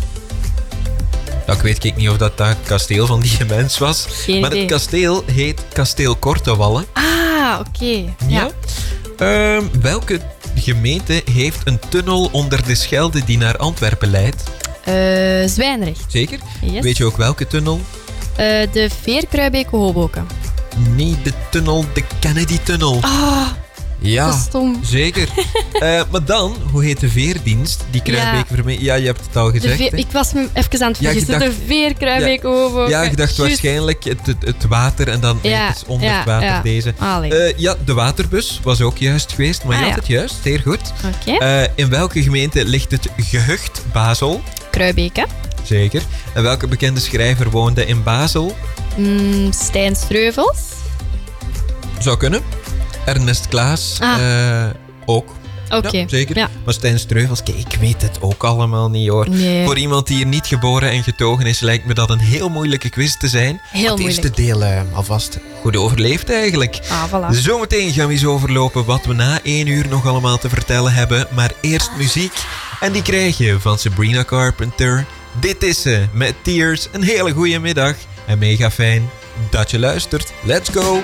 [SPEAKER 1] Ja, ik weet ik niet of dat dat kasteel van die mens was.
[SPEAKER 2] Geen
[SPEAKER 1] maar
[SPEAKER 2] idee.
[SPEAKER 1] het kasteel heet Kasteel Kortewallen.
[SPEAKER 2] Ah, oké.
[SPEAKER 1] Ja. Ehm, welke gemeente heeft een tunnel onder de Schelde die naar Antwerpen leidt?
[SPEAKER 2] Eh, Zwijnrecht.
[SPEAKER 1] Zeker?
[SPEAKER 2] Yes.
[SPEAKER 1] Weet je ook welke tunnel?
[SPEAKER 2] Eh, de Veer-Kruibeke Hoboken.
[SPEAKER 1] Niet de tunnel, de Kennedy-tunnel.
[SPEAKER 2] Ah,
[SPEAKER 1] ja,
[SPEAKER 2] dat is stom.
[SPEAKER 1] zeker. Eh, maar dan, hoe heet de veerdienst die Kruijbeek vermee... Ja, je hebt het al
[SPEAKER 2] De
[SPEAKER 1] gezegd.
[SPEAKER 2] veer-
[SPEAKER 1] hè?
[SPEAKER 2] ik was me even aan het
[SPEAKER 1] Ja, je
[SPEAKER 2] vergissen.
[SPEAKER 1] dacht-
[SPEAKER 2] de Veer-Kruibeke Hoboken.
[SPEAKER 1] Ja, je dacht waarschijnlijk het, het, het water en dan
[SPEAKER 2] Ja,
[SPEAKER 1] ergens onder
[SPEAKER 2] ja,
[SPEAKER 1] het water
[SPEAKER 2] ja.
[SPEAKER 1] deze. Eh, ja, de waterbus was ook juist geweest, maar
[SPEAKER 2] Ah,
[SPEAKER 1] je had
[SPEAKER 2] ja.
[SPEAKER 1] het juist. Zeer goed.
[SPEAKER 2] Oké.
[SPEAKER 1] Eh, in welke gemeente ligt het gehucht Basel?
[SPEAKER 2] Kruibeke.
[SPEAKER 1] Zeker. En welke bekende schrijver woonde in Basel?
[SPEAKER 2] Mm, Stijn Streuvels.
[SPEAKER 1] Zou kunnen. Ernest Klaas
[SPEAKER 2] Ah.
[SPEAKER 1] eh, ook.
[SPEAKER 2] Oké,
[SPEAKER 1] Ja, zeker.
[SPEAKER 2] ja.
[SPEAKER 1] Maar Stijn Streuvels, kijk, ik weet het ook allemaal niet hoor.
[SPEAKER 2] Nee.
[SPEAKER 1] Voor iemand die hier niet geboren en getogen is, lijkt me dat een heel moeilijke quiz te zijn.
[SPEAKER 2] Heel
[SPEAKER 1] het eerste
[SPEAKER 2] moeilijk.
[SPEAKER 1] deel eh, alvast goed overleefd eigenlijk.
[SPEAKER 2] Ah, voilà.
[SPEAKER 1] Zometeen gaan we eens overlopen wat we na één uur nog allemaal te vertellen hebben. Maar eerst muziek. En die krijg je van Sabrina Carpenter. Dit is ze met Tears. Een hele goede middag. En mega fijn dat je luistert. Let's go!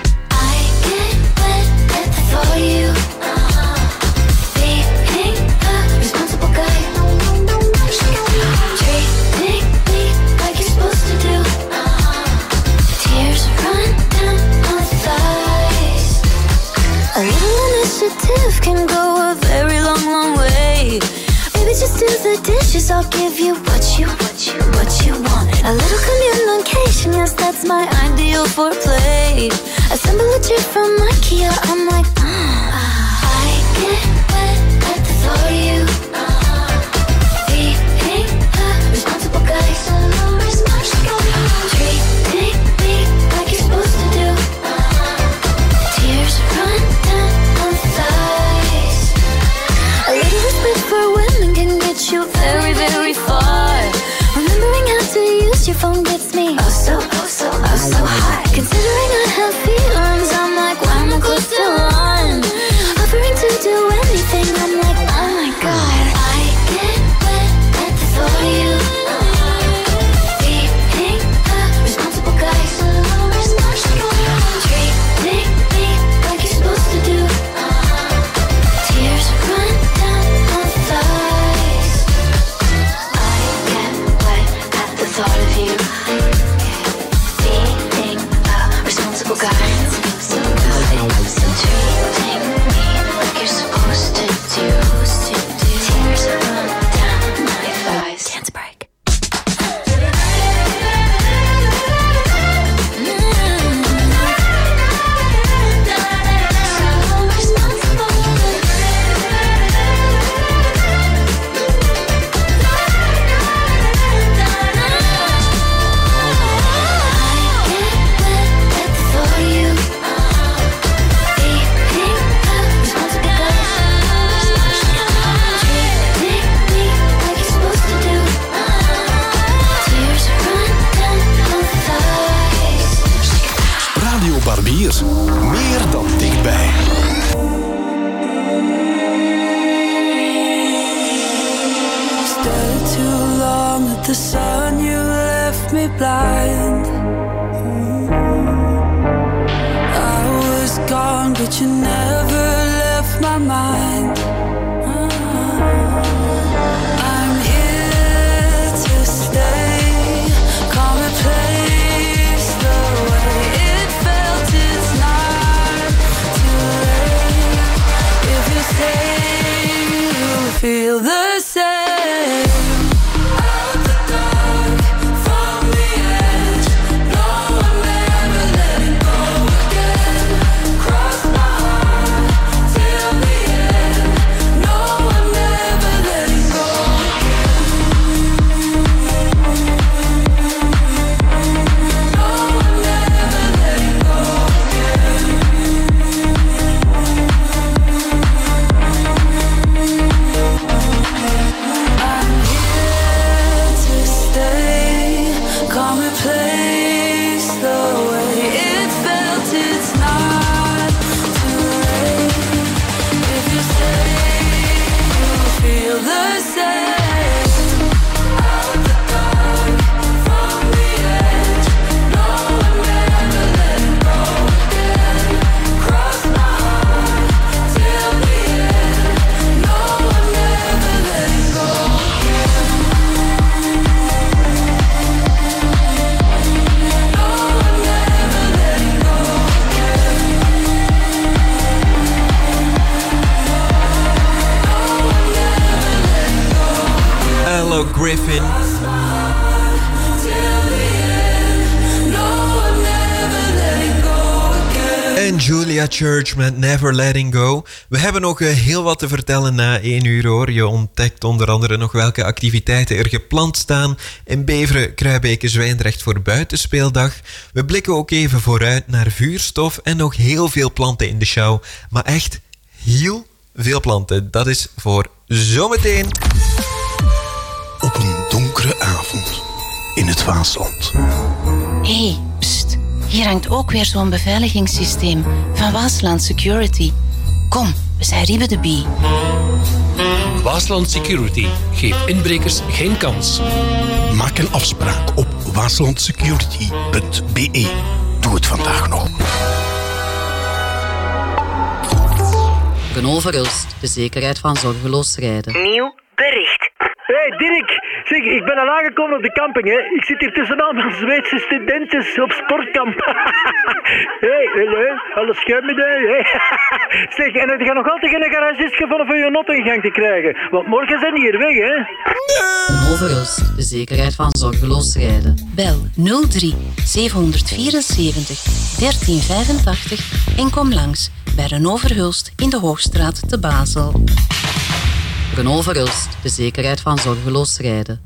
[SPEAKER 16] The dishes. I'll give you what you, what you, what you want. A little communication, yes, that's my ideal foreplay. Assemble a trip from IKEA. I'm like, mm. I get wet at the thought of you. Your phone gets me oh so, oh so, oh so hot. Considering I have feelings, I'm like, why am I close to
[SPEAKER 1] met Never Letting Go. We hebben nog eh, heel wat te vertellen na één uur hoor. Je ontdekt onder andere nog welke activiteiten er gepland staan in Beveren, Kruibeke, Zwijndrecht voor buitenspeeldag. We blikken ook even vooruit naar vuurstof en nog heel veel planten in de show. Maar echt heel veel planten. Dat is voor zometeen.
[SPEAKER 17] Op een donkere avond in het Waasland.
[SPEAKER 18] Hé, hey. Hier hangt ook weer zo'n beveiligingssysteem van Waasland Security. Kom, we zijn Riebe de Bie.
[SPEAKER 13] Waasland Security geeft inbrekers geen kans.
[SPEAKER 17] Maak een afspraak op waaslandsecurity.be. Doe het vandaag nog.
[SPEAKER 19] Renault Verhulst, de zekerheid van zorgeloos rijden.
[SPEAKER 20] Nieuw bericht. Hé hey Dirk, zeg, ik ben al aangekomen op de camping. Hè. Ik zit hier tussen allemaal Zweedse studenten op sportkamp. Hé, hey, hallo, alles schuim met. Hey. Zeg, en je gaat nog altijd geen garagist gevonden voor je not in gang te krijgen. Want morgen zijn die hier weg, hè?
[SPEAKER 19] Verhulst, de zekerheid van zorgeloos rijden. Bel 03 774 1385 en kom langs bij Renault Verhulst in de Hoogstraat te Basel. Renault Verhulst, de zekerheid van zorgeloos rijden.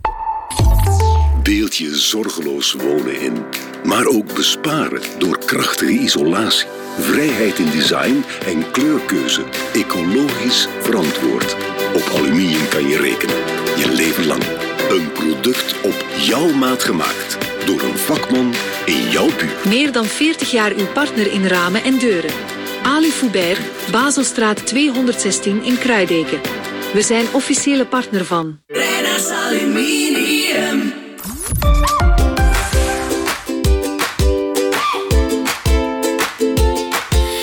[SPEAKER 17] Beeld je zorgeloos wonen in. Maar ook besparen door krachtige isolatie, vrijheid in design en kleurkeuze. Ecologisch verantwoord. Op aluminium kan je rekenen. Je leven lang. Een product op jouw maat gemaakt. Door een vakman in jouw buurt.
[SPEAKER 3] Meer dan 40 jaar uw partner in ramen en deuren. Ali Foubert, Baselstraat 216 in Kruideken. We zijn officiële partner van.
[SPEAKER 9] Renners Aluminium.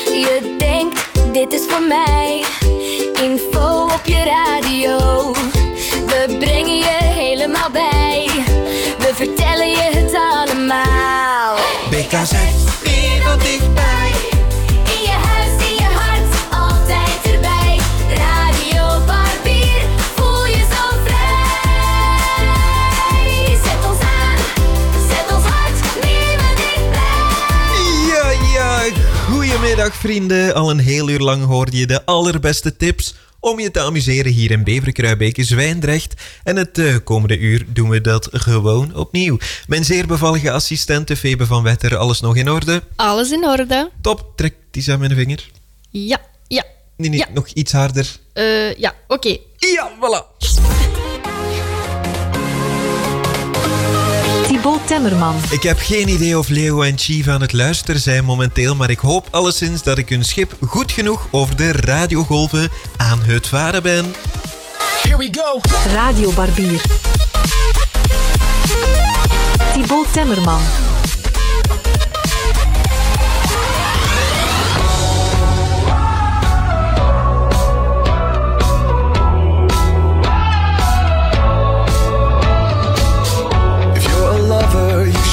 [SPEAKER 16] Je denkt, dit is voor mij. Info op je radio. We brengen
[SPEAKER 1] vrienden. Al een heel uur lang hoorde je de allerbeste tips om je te amuseren hier in Beverkruibeke, Zwijndrecht. En het eh, komende uur doen we dat gewoon opnieuw. Mijn zeer bevallige assistente Febe van Wetter, alles nog in orde?
[SPEAKER 2] Alles in orde.
[SPEAKER 1] Top, trek die aan mijn vinger.
[SPEAKER 2] Ja, ja.
[SPEAKER 1] Nee, nee,
[SPEAKER 2] Ja.
[SPEAKER 1] nog iets harder.
[SPEAKER 2] Eh, ja, oké.
[SPEAKER 1] Ja, voilà.
[SPEAKER 3] Temmerman.
[SPEAKER 1] Ik heb geen idee of Leo en Chief aan het luisteren zijn momenteel, maar ik hoop alleszins dat ik hun schip goed genoeg over de radiogolven aan het varen ben.
[SPEAKER 9] Here we go.
[SPEAKER 3] Radio Barbier. Thibaut Temmerman.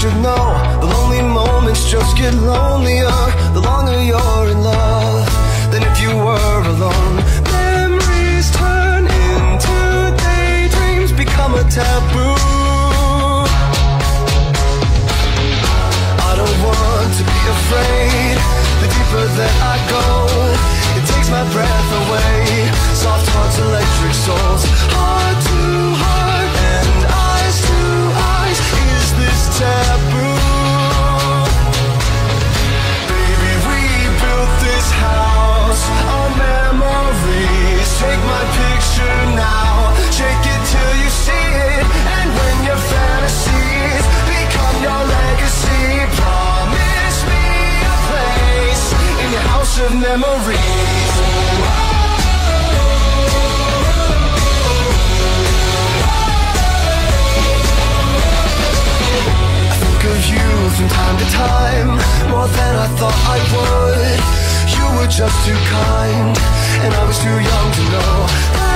[SPEAKER 9] Should know the lonely moments just get lonelier the longer you're in love than if you were alone. Memories turn into daydreams, become a taboo. I don't want to be afraid. The deeper that I go, it takes my breath away. Soft hearts, electric souls, memories. I think of you from time to time, more than I thought I would. You were just too kind, and I was too young to know.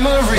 [SPEAKER 9] I'm around.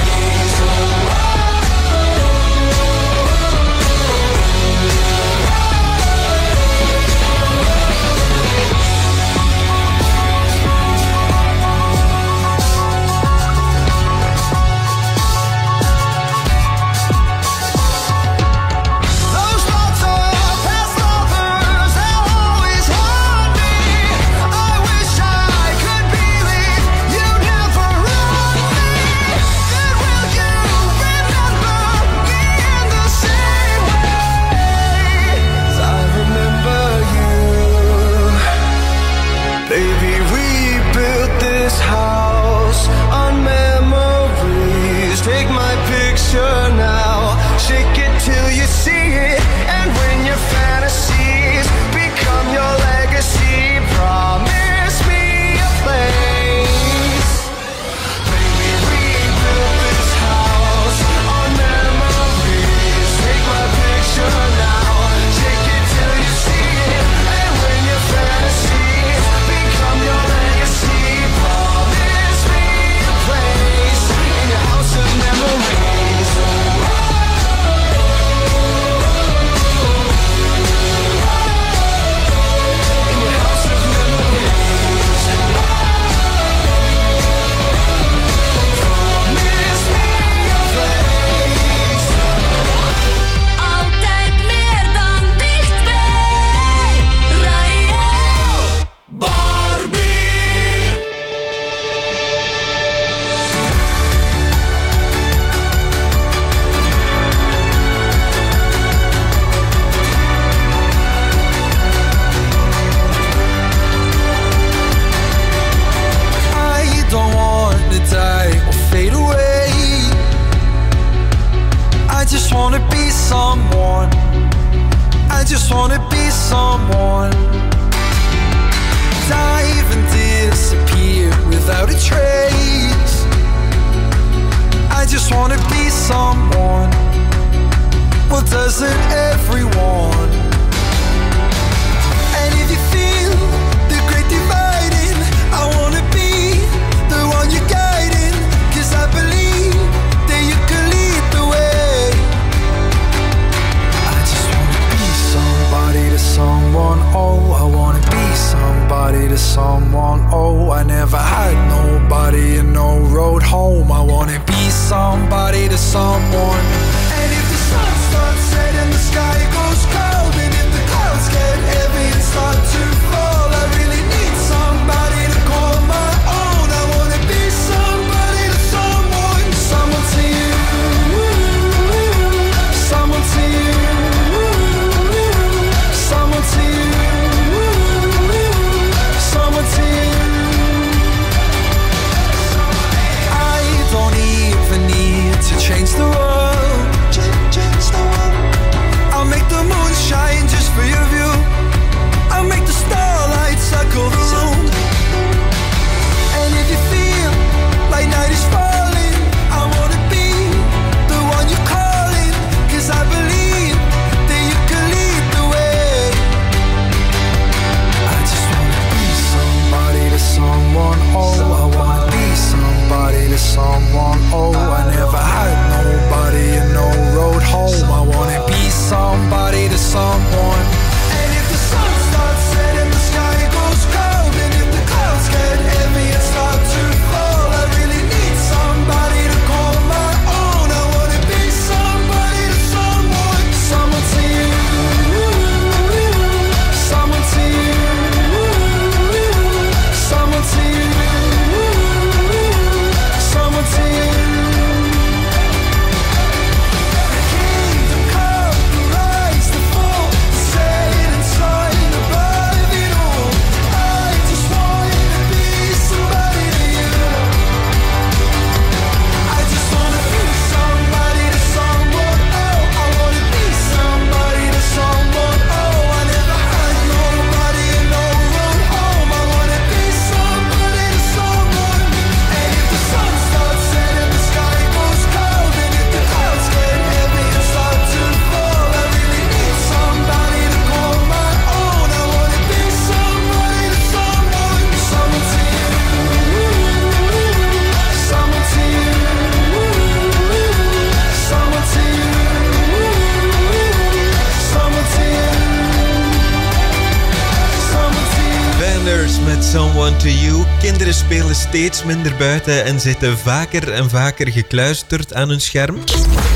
[SPEAKER 9] Steeds minder buiten en zitten vaker en vaker gekluisterd aan hun scherm.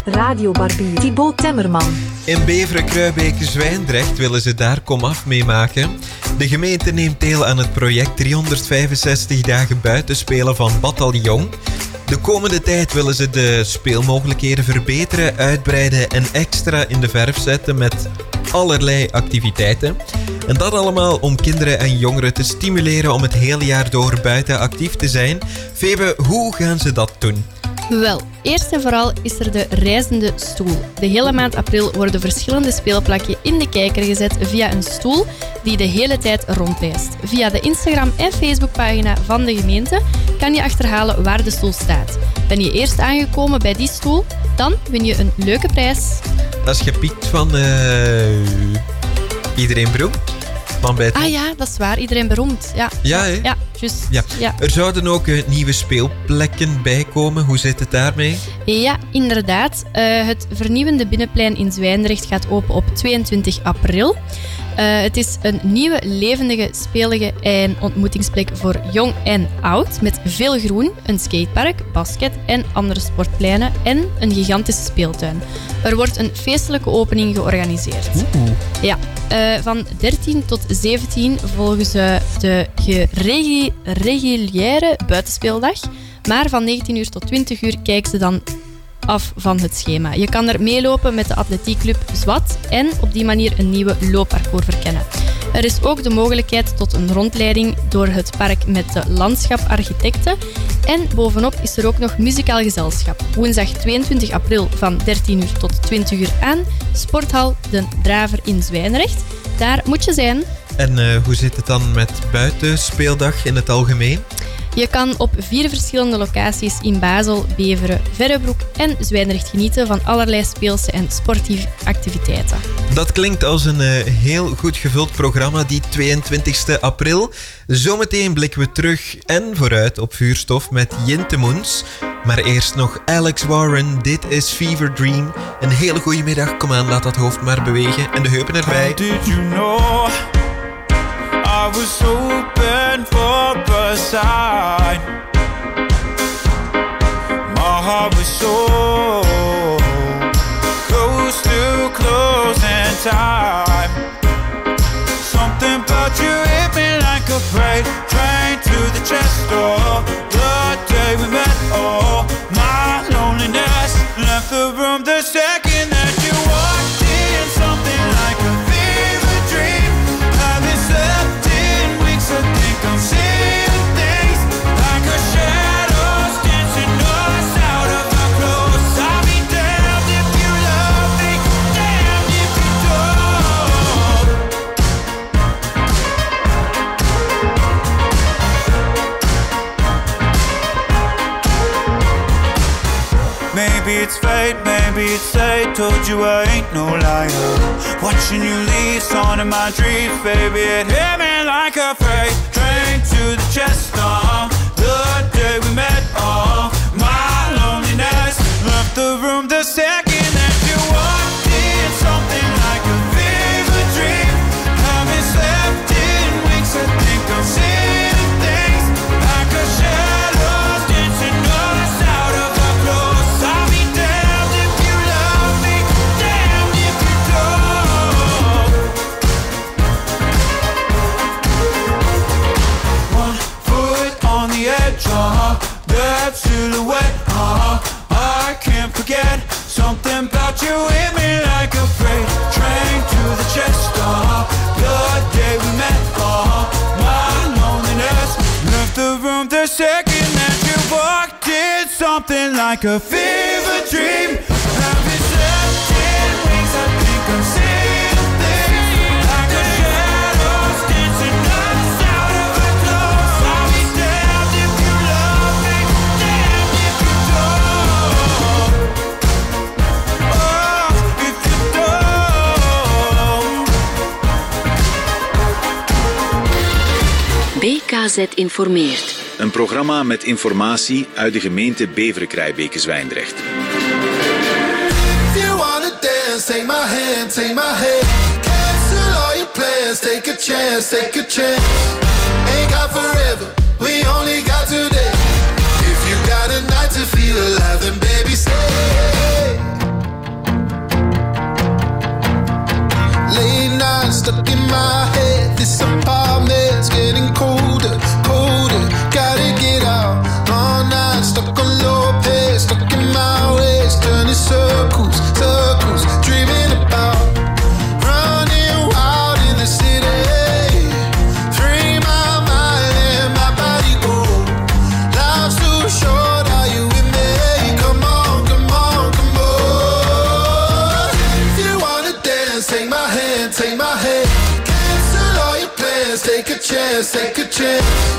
[SPEAKER 3] Radio Barbie, Thibaut Temmerman.
[SPEAKER 9] In Beveren, Kruibeke, Zwijndrecht willen ze daar komaf meemaken. De gemeente neemt deel aan het project 365 dagen buitenspelen van Bataljon. De komende tijd willen ze de speelmogelijkheden verbeteren, uitbreiden en extra in de verf zetten met allerlei activiteiten. En dat allemaal om kinderen en jongeren te stimuleren om het hele jaar door buiten actief te zijn. Febe, hoe gaan ze dat doen?
[SPEAKER 2] Wel, eerst en vooral is er de reizende stoel. De hele maand april worden verschillende speelplakken in de kijker gezet via een stoel die de hele tijd rondreist. Via de Instagram- en Facebookpagina van de gemeente kan je achterhalen waar de stoel staat. Ben je eerst aangekomen bij die stoel, dan win je een leuke prijs.
[SPEAKER 9] Dat is gepiekt van eh, iedereen beroemd. Van bij het
[SPEAKER 2] Ah ja, dat is waar. Iedereen beroemd. Ja,
[SPEAKER 9] Ja, hè?
[SPEAKER 2] ja
[SPEAKER 9] Ja.
[SPEAKER 2] Ja.
[SPEAKER 9] Er zouden ook eh, nieuwe speelplekken bij komen. Hoe zit het daarmee?
[SPEAKER 2] Ja, inderdaad. Eh, het vernieuwende binnenplein in Zwijndrecht gaat open op 22 april. Eh, het is een nieuwe, levendige, spelige en ontmoetingsplek voor jong en oud. Met veel groen, een skatepark, basket en andere sportpleinen en een gigantische speeltuin. Er wordt een feestelijke opening georganiseerd. Ja, eh, van 13 tot 17 volgen ze de reguliere buitenspeeldag. Maar van 19 uur tot 20 uur kijken ze dan af van het schema. Je kan er meelopen met de atletiekclub Zwat en op die manier een nieuwe loopparcours verkennen. Er is ook de mogelijkheid tot een rondleiding door het park met de landschaparchitecten. En bovenop is er ook nog muzikaal gezelschap. Woensdag 22 april van 13 uur tot 20 uur aan. Sporthal De Draver in Zwijnrecht. Daar moet je zijn.
[SPEAKER 9] En eh, hoe zit het dan met buitenspeeldag in het algemeen?
[SPEAKER 2] Je kan op vier verschillende locaties in Basel, Beveren, Verrebroek en Zwijndrecht genieten van allerlei speelse en sportieve activiteiten.
[SPEAKER 9] Dat klinkt als een eh, heel goed gevuld programma, die 22 april. Zometeen blikken we terug en vooruit op vuurstof met Jinte Moens. Maar eerst nog Alex Warren, dit is Fever Dream. Een hele goede middag, kom aan, laat dat hoofd maar bewegen en de heupen erbij.
[SPEAKER 21] How did you know I was hoping for a sign. My heart was so close to closing time. Something about you hit me like a freight train to the chest. Oh, the day we met, oh, my loneliness left the room the second. Maybe it's fate, maybe it's fate. Told you I ain't no liar. Watching you leave, on in my dreams, baby. It hit me like a freight train to the chest. Uh, the day we met, all my loneliness left the room the second. silhouette. Uh huh, I can't forget something about you hit me like a freight train to the chest. Uh huh, the day we met. Uh huh, my loneliness left the room the second that you walked in. Something like a fever dream.
[SPEAKER 7] KZ informeert.
[SPEAKER 8] Een programma met informatie uit de gemeente
[SPEAKER 22] Beveren-Krijbeke-Zwijndrecht. Take a chance.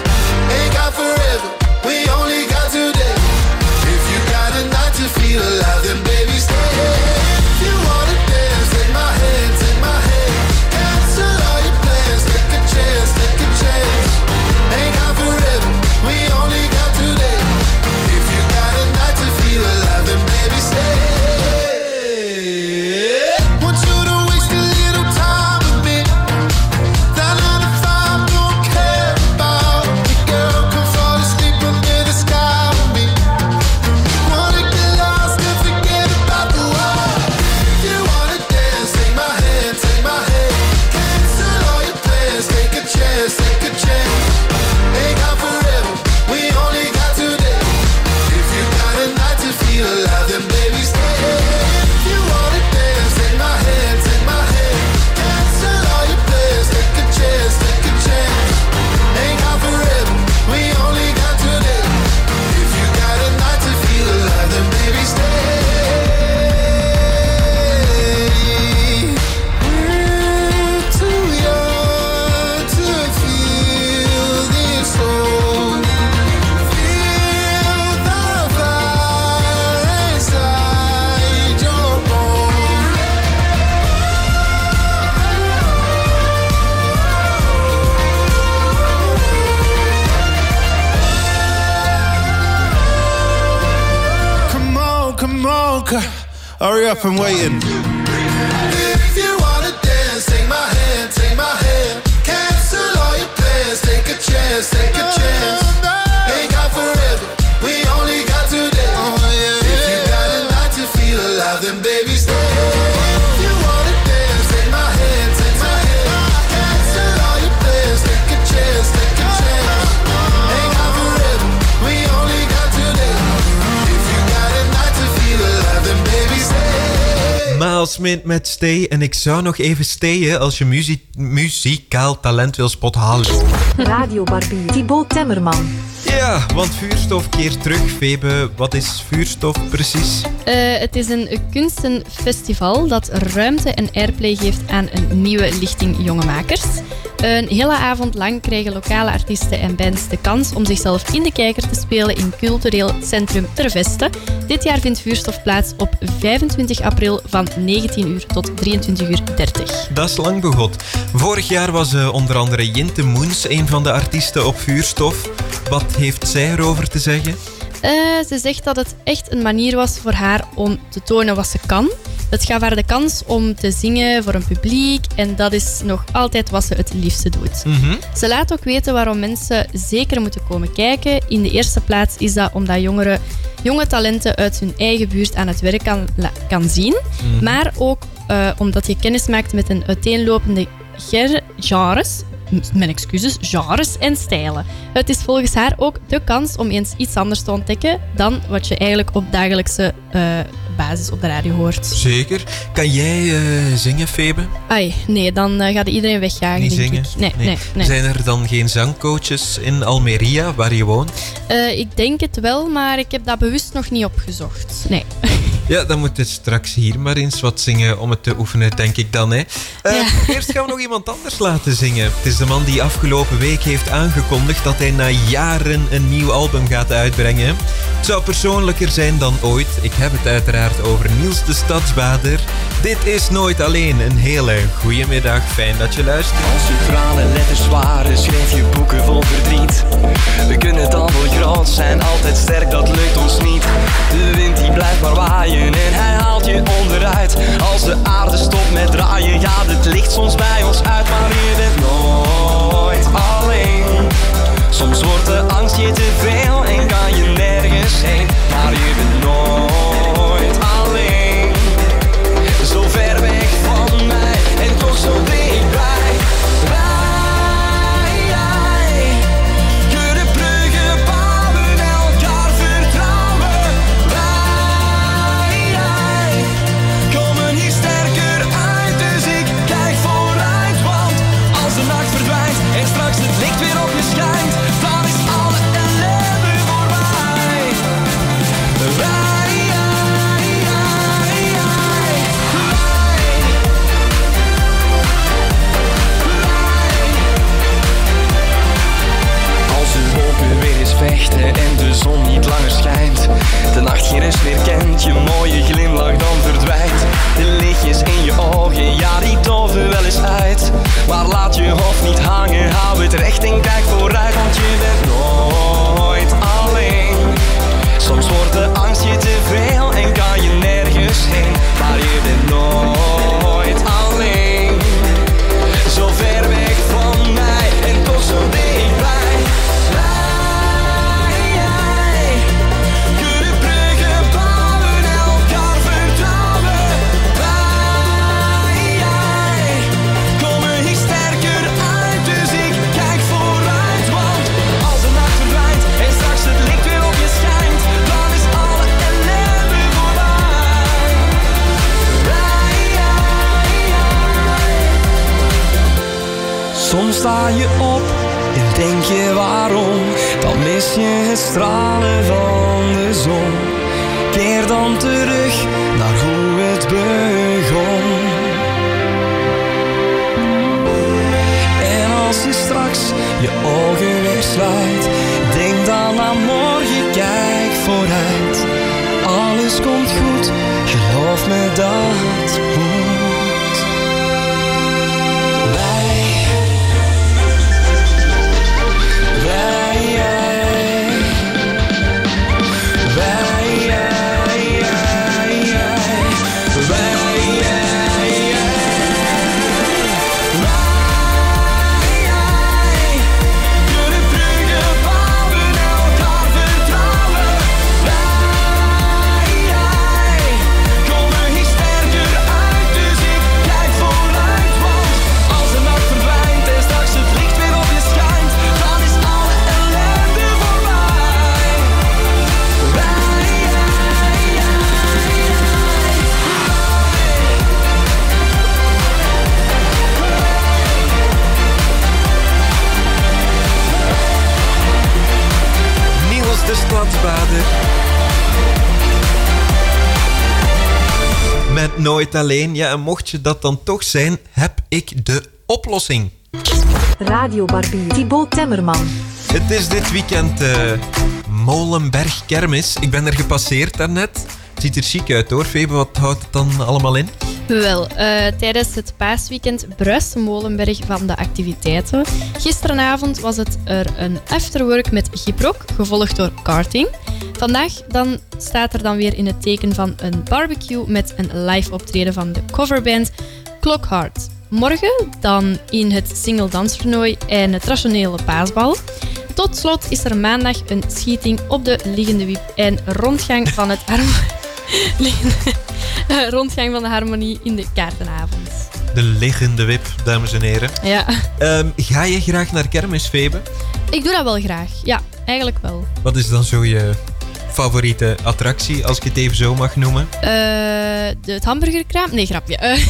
[SPEAKER 22] From where stay
[SPEAKER 1] en ik zou nog even stayen als je muzie- muzikaal talent wil spot halen.
[SPEAKER 3] Radio Barbie. Thibaut Temmerman.
[SPEAKER 1] Ja, want vuurstof keert terug. Febe, wat is vuurstof precies?
[SPEAKER 2] Eh, het is een kunstenfestival dat ruimte en airplay geeft aan een nieuwe lichting jonge makers. Een hele avond lang krijgen lokale artiesten en bands de kans om zichzelf in de kijker te spelen in cultureel centrum Terveste. Dit jaar vindt Vuurstof plaats op 25 april van 19 uur tot 23 uur 30.
[SPEAKER 1] Dat is lang begot. Vorig jaar was eh, onder andere Jinte Moens een van de artiesten op vuurstof. Wat heeft zij erover te zeggen?
[SPEAKER 2] Eh, ze zegt dat het echt een manier was voor haar om te tonen wat ze kan. Het gaf haar de kans om te zingen voor een publiek en dat is nog altijd wat ze het liefste doet.
[SPEAKER 1] Mhm.
[SPEAKER 2] Ze laat ook weten waarom mensen zeker moeten komen kijken. In de eerste plaats is dat omdat jongeren jonge talenten uit hun eigen buurt aan het werk kan, kan zien.
[SPEAKER 1] Mhm.
[SPEAKER 2] Maar ook eh, omdat je kennis maakt met een uiteenlopende genres. Mijn excuses, genres en stijlen. Het is volgens haar ook de kans om eens iets anders te ontdekken dan wat je eigenlijk op dagelijkse eh, basis op de radio hoort.
[SPEAKER 1] Zeker. Kan jij eh, zingen, Febe?
[SPEAKER 2] Ai, nee, dan eh, gaat iedereen wegjagen,
[SPEAKER 1] Niet
[SPEAKER 2] denk
[SPEAKER 1] zingen?
[SPEAKER 2] ik. Nee, nee, nee.
[SPEAKER 1] Zijn er dan geen zangcoaches in Almeria, waar je woont?
[SPEAKER 2] Ik denk het wel, maar ik heb dat bewust nog niet opgezocht. Nee.
[SPEAKER 1] Ja, dan moet je straks hier maar eens wat zingen om het te oefenen, denk ik dan. Hè. Eh, Eerst gaan we nog iemand anders laten zingen. Het is de man die afgelopen week heeft aangekondigd dat hij na jaren een nieuw album gaat uitbrengen. Het zou persoonlijker zijn dan ooit. Ik heb het uiteraard over Niels de Stadsbader. Dit is Nooit Alleen. Een hele goede middag. Fijn dat je luistert.
[SPEAKER 9] Als je tranen letters waren, schreef je boeken vol verdriet. We kunnen dan wel groot zijn, altijd sterk, dat lukt ons niet. De wind die blijft maar waaien en hij haalt je onderuit. Als de aarde stopt met draaien, gaat het licht soms bij ons uit. Maar je bent nooit alleen. Soms wordt de angst je te veel en kan je nergens heen. Maar je bent nooit Meer kent, je mooie glimlach dan verdwijnt. De lichtjes in je ogen, ja die doven wel eens uit. Maar laat je hoofd niet hangen, hou het recht en kijk vooruit. Want je bent nooit alleen. Soms wordt de angst je te veel en kan je nergens heen sta je op en denk je waarom? Dan mis je het stralen van de zon. Keer dan terug naar hoe het begon. En als je straks je ogen weer sluit Denk dan aan morgen, kijk vooruit. Alles komt goed, geloof me dat
[SPEAKER 1] nooit alleen. Ja, en mocht je dat dan toch zijn, heb ik de oplossing.
[SPEAKER 3] Radio Barbie. Thibaut Temmerman.
[SPEAKER 1] Het is dit weekend eh, Molenberg Kermis. Ik ben er gepasseerd daarnet. Het ziet er chic uit hoor. Febe, wat houdt het dan allemaal in?
[SPEAKER 2] Wel, eh, tijdens het paasweekend bruist de Molenberg van de activiteiten. Gisterenavond was het er een afterwork met giprok, gevolgd door karting. Vandaag dan staat er dan weer in het teken van een barbecue met een live optreden van de coverband Clockhart. Morgen dan in het single danstoernooi en het traditionele paasbal. Tot slot is er maandag een schieting op de liggende wiep en rondgang van het rondgang van de harmonie in de kaartenavond.
[SPEAKER 1] De liggende wip, dames en heren.
[SPEAKER 2] Ja,
[SPEAKER 1] Ehm, ga je graag naar kermis, Febe?
[SPEAKER 2] ik doe dat wel graag. Ja, eigenlijk wel.
[SPEAKER 1] Wat is dan zo je favoriete attractie, als ik het even zo mag noemen?
[SPEAKER 2] Eh, de, het hamburgerkraam? Nee, grapje. Eh,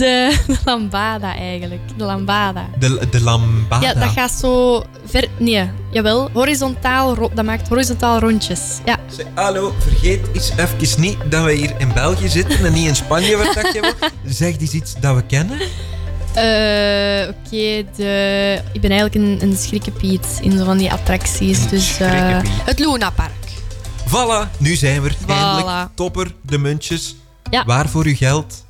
[SPEAKER 2] de, de lambada eigenlijk. De lambada.
[SPEAKER 1] De, de lambada.
[SPEAKER 2] Ja, dat gaat zo ver... Nee, jawel. Horizontaal, dat maakt horizontaal rondjes. Ja.
[SPEAKER 1] Zeg, hallo, vergeet eens even niet dat we hier in België zitten en niet in Spanje, wat dacht je? Zeg eens iets dat we kennen.
[SPEAKER 2] Eh, Oké, de... ik ben eigenlijk een, een schrikkenpiet in zo van die attracties. dus eh, het Luna Park.
[SPEAKER 1] Voilà, nu zijn we er. Eindelijk. Topper, de muntjes.
[SPEAKER 2] Ja.
[SPEAKER 1] Waar voor uw geld?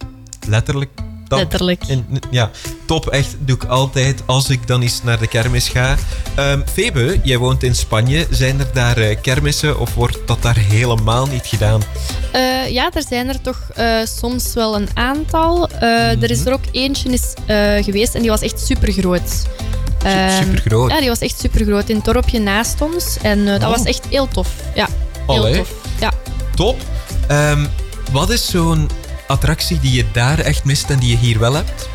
[SPEAKER 1] Letterlijk.
[SPEAKER 2] Letterlijk.
[SPEAKER 1] En, ja, top, echt. Doe ik altijd als ik dan eens naar de kermis ga. Ehm Febe, jij woont in Spanje. Zijn er daar eh, kermissen of wordt dat daar helemaal niet gedaan?
[SPEAKER 2] Eh, ja, er zijn er toch eh, soms wel een aantal. Er is er ook eentje is, geweest en die was echt super groot.
[SPEAKER 1] supergroot?
[SPEAKER 2] Ja, die was echt super groot in het dorpje naast ons. En dat
[SPEAKER 1] Oh.
[SPEAKER 2] was echt heel tof. Ja, heel
[SPEAKER 1] Allee.
[SPEAKER 2] tof. Ja.
[SPEAKER 1] Top. Ehm, wat is zo'n attractie die je daar echt mist en die je hier wel hebt?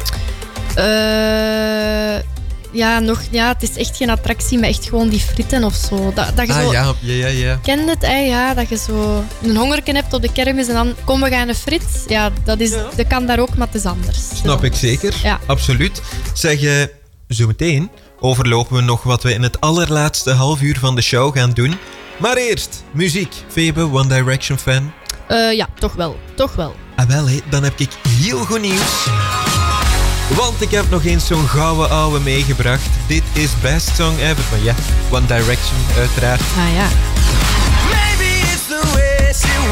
[SPEAKER 2] Eh, ja, nog, ja, het is echt geen attractie, maar echt gewoon die fritten of zo. Dat, dat je
[SPEAKER 1] ah
[SPEAKER 2] zo
[SPEAKER 1] ja, ja, ja, ja.
[SPEAKER 2] Kent het, hè? Ja, dat je zo een hongerken hebt op de kermis en dan kom we gaan een frit. Ja, dat, is, dat kan daar ook, maar het is anders.
[SPEAKER 1] Snap ik zeker.
[SPEAKER 2] Ja.
[SPEAKER 1] Absoluut. Zeg je, zo meteen overlopen we nog wat we in het allerlaatste half uur van de show gaan doen. Maar eerst, muziek. Febe, One Direction fan.
[SPEAKER 2] Eh, ja, toch wel. Toch wel.
[SPEAKER 1] Ah wel, hé, dan heb ik heel goed nieuws. Want ik heb nog eens zo'n gouden ouwe meegebracht. Dit is Best Song Ever. Maar ja, One Direction uiteraard.
[SPEAKER 2] Ah ja.
[SPEAKER 9] Maybe it's the way she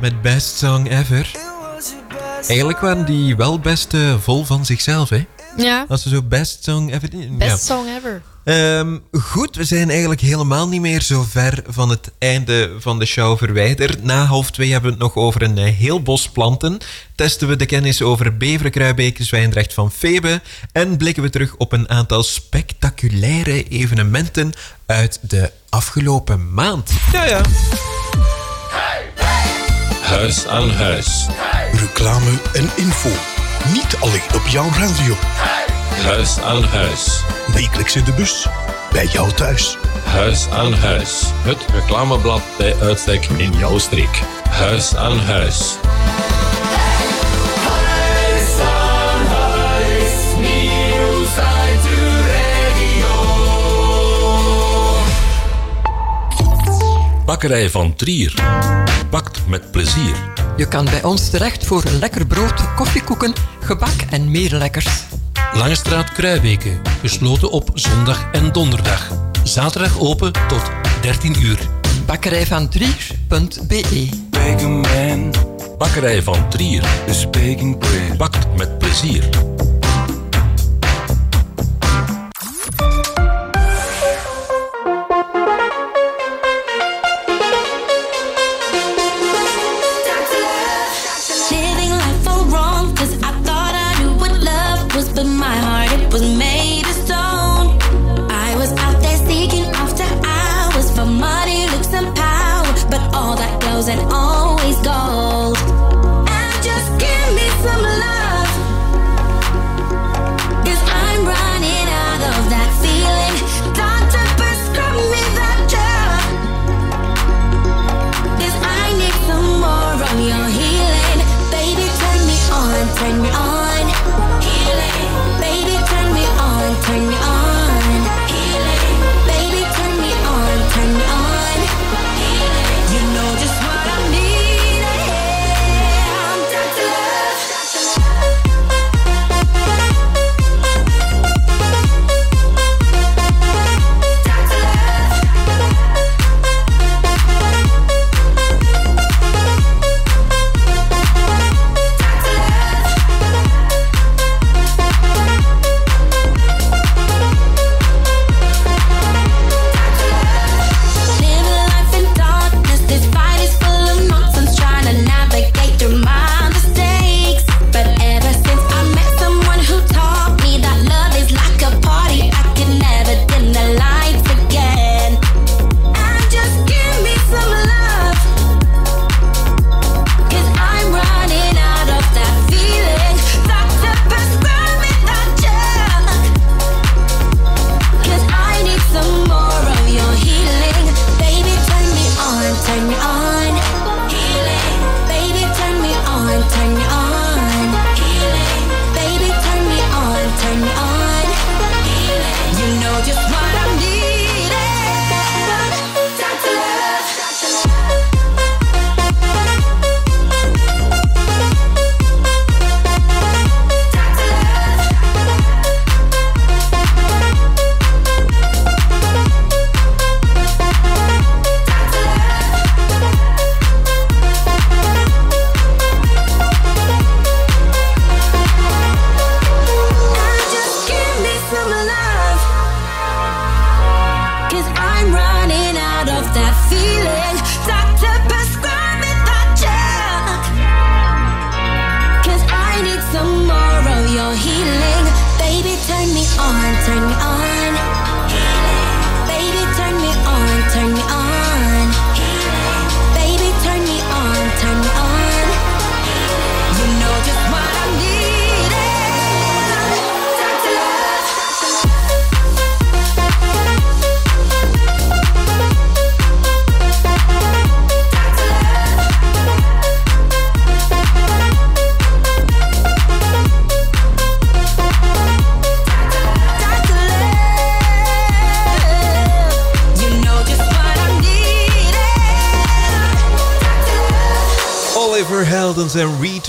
[SPEAKER 1] Met Best Song Ever. Eigenlijk waren die wel best eh, vol van zichzelf, hè?
[SPEAKER 2] Ja.
[SPEAKER 1] Als ze zo Best Song Ever...
[SPEAKER 2] Best
[SPEAKER 1] ja.
[SPEAKER 2] song ever.
[SPEAKER 1] Ehm, goed, we zijn eigenlijk helemaal niet meer zo ver van het einde van de show verwijderd. Na half twee hebben we het nog over een eh, heel bos planten. Testen we de kennis over Beveren Zwijndrecht van Febe. En blikken we terug op een aantal spectaculaire evenementen uit de afgelopen maand. Ja, ja.
[SPEAKER 16] Huis aan huis.
[SPEAKER 23] Reclame en info. Niet alleen op jouw radio.
[SPEAKER 16] Huis aan huis.
[SPEAKER 23] Wekelijks in de bus. Bij jou thuis.
[SPEAKER 16] Huis aan huis. Het reclameblad bij uitstek in jouw streek. Huis aan huis. Bakkerij van Trier. Bakt met plezier.
[SPEAKER 24] Je kan bij ons terecht voor lekker brood, koffiekoeken, gebak en meer lekkers.
[SPEAKER 16] Langestraat Kruijbeke. Gesloten op zondag en donderdag. Zaterdag open tot 13 uur.
[SPEAKER 24] Bakkerij van Trier.be.
[SPEAKER 16] Bakkerij van Trier. Bakt met plezier.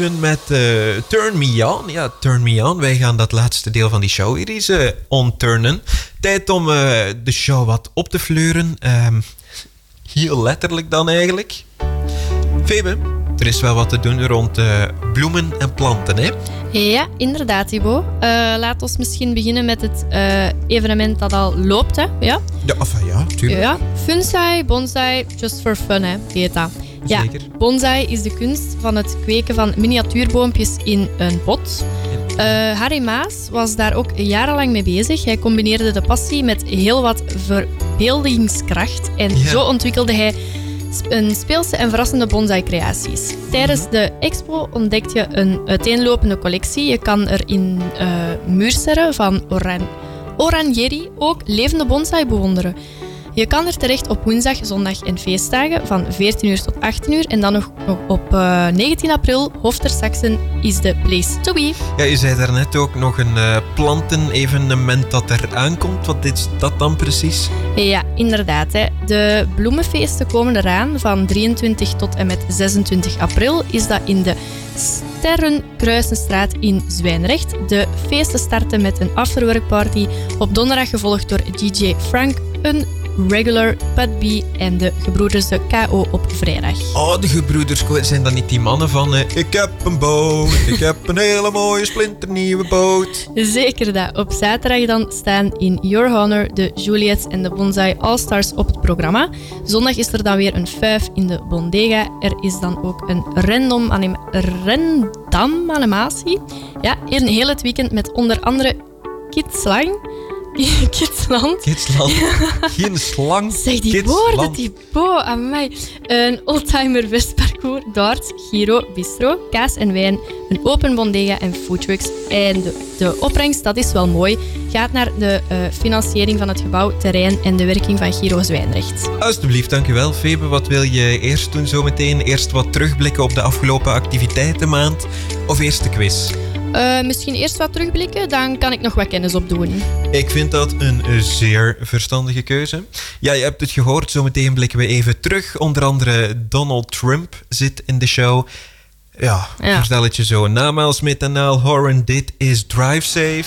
[SPEAKER 25] Met
[SPEAKER 1] eh, Turn Me On. Ja, Turn Me On. Wij gaan dat laatste deel van die show hier eens eh, onturnen. Tijd om eh, de show wat op te fleuren. Ehm, heel letterlijk dan eigenlijk. Febe, er is wel wat te doen rond bloemen en planten, hè?
[SPEAKER 2] Ja, inderdaad. Eh laat ons misschien beginnen met het evenement dat al loopt. Hè? Ja?
[SPEAKER 1] Ja, enfin, ja, tuurlijk.
[SPEAKER 2] Ja, Funsai, bonsai, just for fun, hè, heet dat. Ja,
[SPEAKER 1] Zeker.
[SPEAKER 2] bonsai is de kunst van het kweken van miniatuurboompjes in een pot. Eh, Harry Maas was daar ook jarenlang mee bezig. Hij combineerde de passie met heel wat verbeeldingskracht. En
[SPEAKER 9] Ja.
[SPEAKER 2] zo ontwikkelde hij een speelse en verrassende bonsai-creaties. Tijdens de expo ontdekte je een uiteenlopende collectie. Je kan er in muurserren van Oran Oranieri ook levende bonsai bewonderen. Je kan er terecht op woensdag, zondag en feestdagen van 14 uur tot 18 uur. En dan nog, op eh, 19 april, Hoftersaxen is de place to be.
[SPEAKER 1] Ja, je zei daarnet ook nog een eh, plantenevenement dat er aankomt. Wat is dat dan precies?
[SPEAKER 2] Ja, inderdaad. Hè. De bloemenfeesten komen eraan van 23 tot en met 26 april. Is dat in de Sterrenkruisenstraat in Zwijnrecht. De feesten starten met een afterworkparty. Op donderdag gevolgd door DJ Frank, een regular, Put B en de gebroeders de KO op vrijdag.
[SPEAKER 1] Oh, de gebroeders, zijn dat niet die mannen van... eh, ik heb een boot, ik heb een hele mooie splinternieuwe boot.
[SPEAKER 2] Zeker dat. Op zaterdag dan staan in Your Honor de Juliets en de Bonsai All-Stars op het programma. Zondag is er dan weer een fuif in de Bondega. Er is dan ook een random, anima random animatie. Ja, een heel het weekend met onder andere Kidslang. Kidsland.
[SPEAKER 1] Kidsland. Geen slang.
[SPEAKER 2] Zeg die
[SPEAKER 1] Kidsland.
[SPEAKER 2] woorden, die bo aan mij. Een oldtimer westparcours, darts, Giro, bistro, kaas en wijn, een open bondega en foodtrucks. En de, de opbrengst, dat is wel mooi, gaat naar de eh, financiering van het gebouw, terrein en de werking van Giro Zwijnrecht.
[SPEAKER 1] Alsjeblieft, dankjewel. Febe, wat wil je eerst doen zometeen? Eerst wat terugblikken op de afgelopen activiteitenmaand? Of eerst de quiz?
[SPEAKER 2] Eh, misschien eerst wat terugblikken, dan kan ik nog wat kennis opdoen.
[SPEAKER 1] Ik vind dat een zeer verstandige keuze. Ja, je hebt het gehoord. Zometeen blikken we even terug. Onder andere Donald Trump zit in de show. Ja,
[SPEAKER 2] Ja.
[SPEAKER 1] vertel het je zo. Namaals Metanaal Horan, dit is Drive Safe.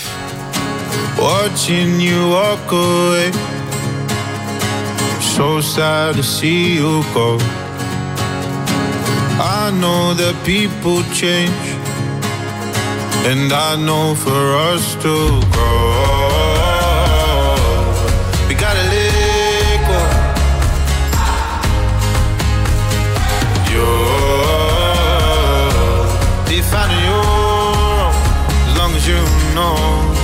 [SPEAKER 23] Watching you walk away. So sad to see you go. I know that people change. And I know for us to grow. We gotta go. You're defining your own, as long as you know.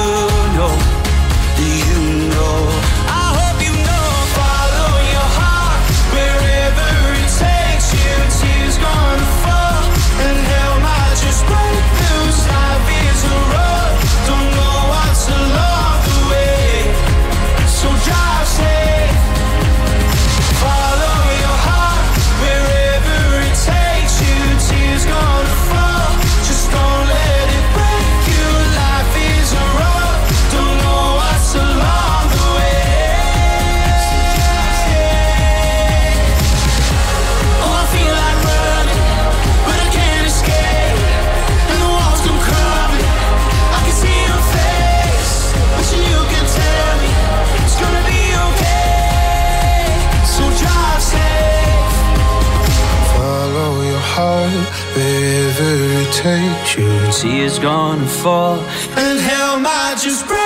[SPEAKER 9] takes you. Tears gonna fall, And hell might just break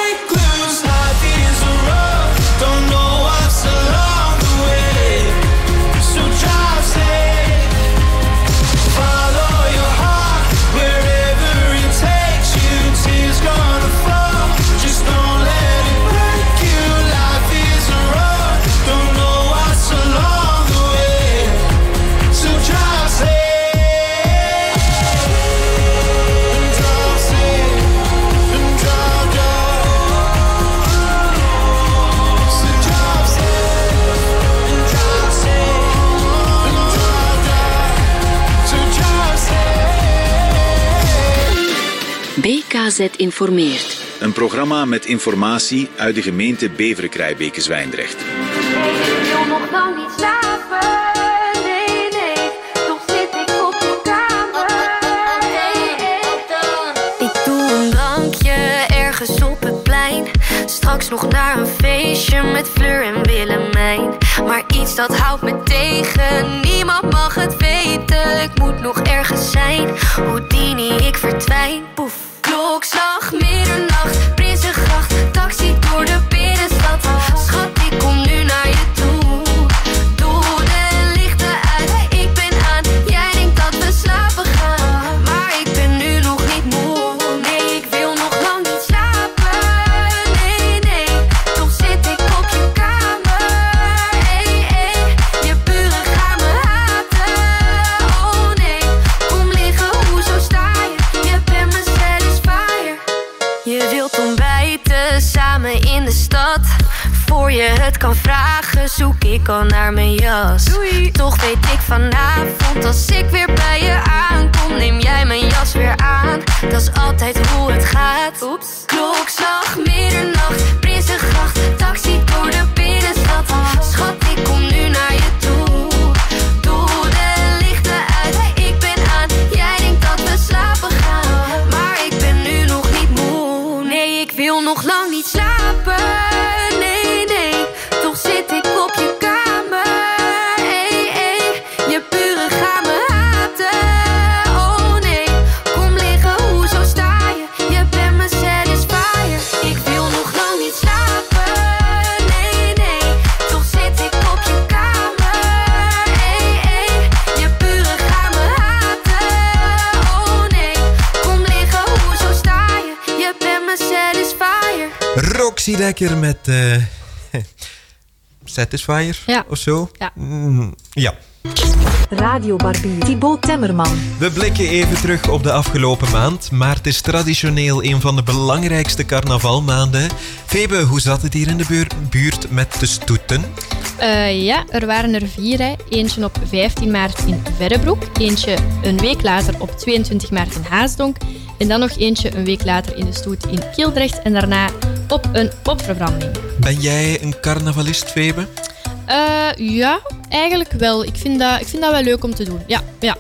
[SPEAKER 7] AZ informeert.
[SPEAKER 8] Een programma met informatie uit de gemeente Beveren-Krijbeke-Zwijndrecht.
[SPEAKER 10] Ik wil nog lang niet slapen. Nee, nee, toch zit ik op je kamer.
[SPEAKER 16] Ik doe een drankje ergens op het plein. Straks nog naar een feestje met Fleur en Willemijn. Maar iets dat houdt me tegen.
[SPEAKER 1] Roxy Dekker met eh Satisfier
[SPEAKER 2] Ja.
[SPEAKER 1] of zo.
[SPEAKER 2] Ja.
[SPEAKER 1] Mm, ja.
[SPEAKER 3] Radio Barbie, Thibaut Temmerman.
[SPEAKER 1] We blikken even terug op de afgelopen maand. Maart is traditioneel een van de belangrijkste carnavalmaanden. Febe, hoe zat het hier in de buur- buurt met de stoeten?
[SPEAKER 2] Eh, ja, er waren er vier. Hè. Eentje op 15 maart in Verrebroek. Eentje een week later op 22 maart in Haasdonk. En dan nog eentje een week later in de stoet in Kildrecht. En daarna op een popverbranding.
[SPEAKER 1] Ben jij een carnavalist, Febe?
[SPEAKER 2] Eh, ja, eigenlijk wel. Ik vind, dat, ik vind dat wel leuk om te doen. Ja, ja.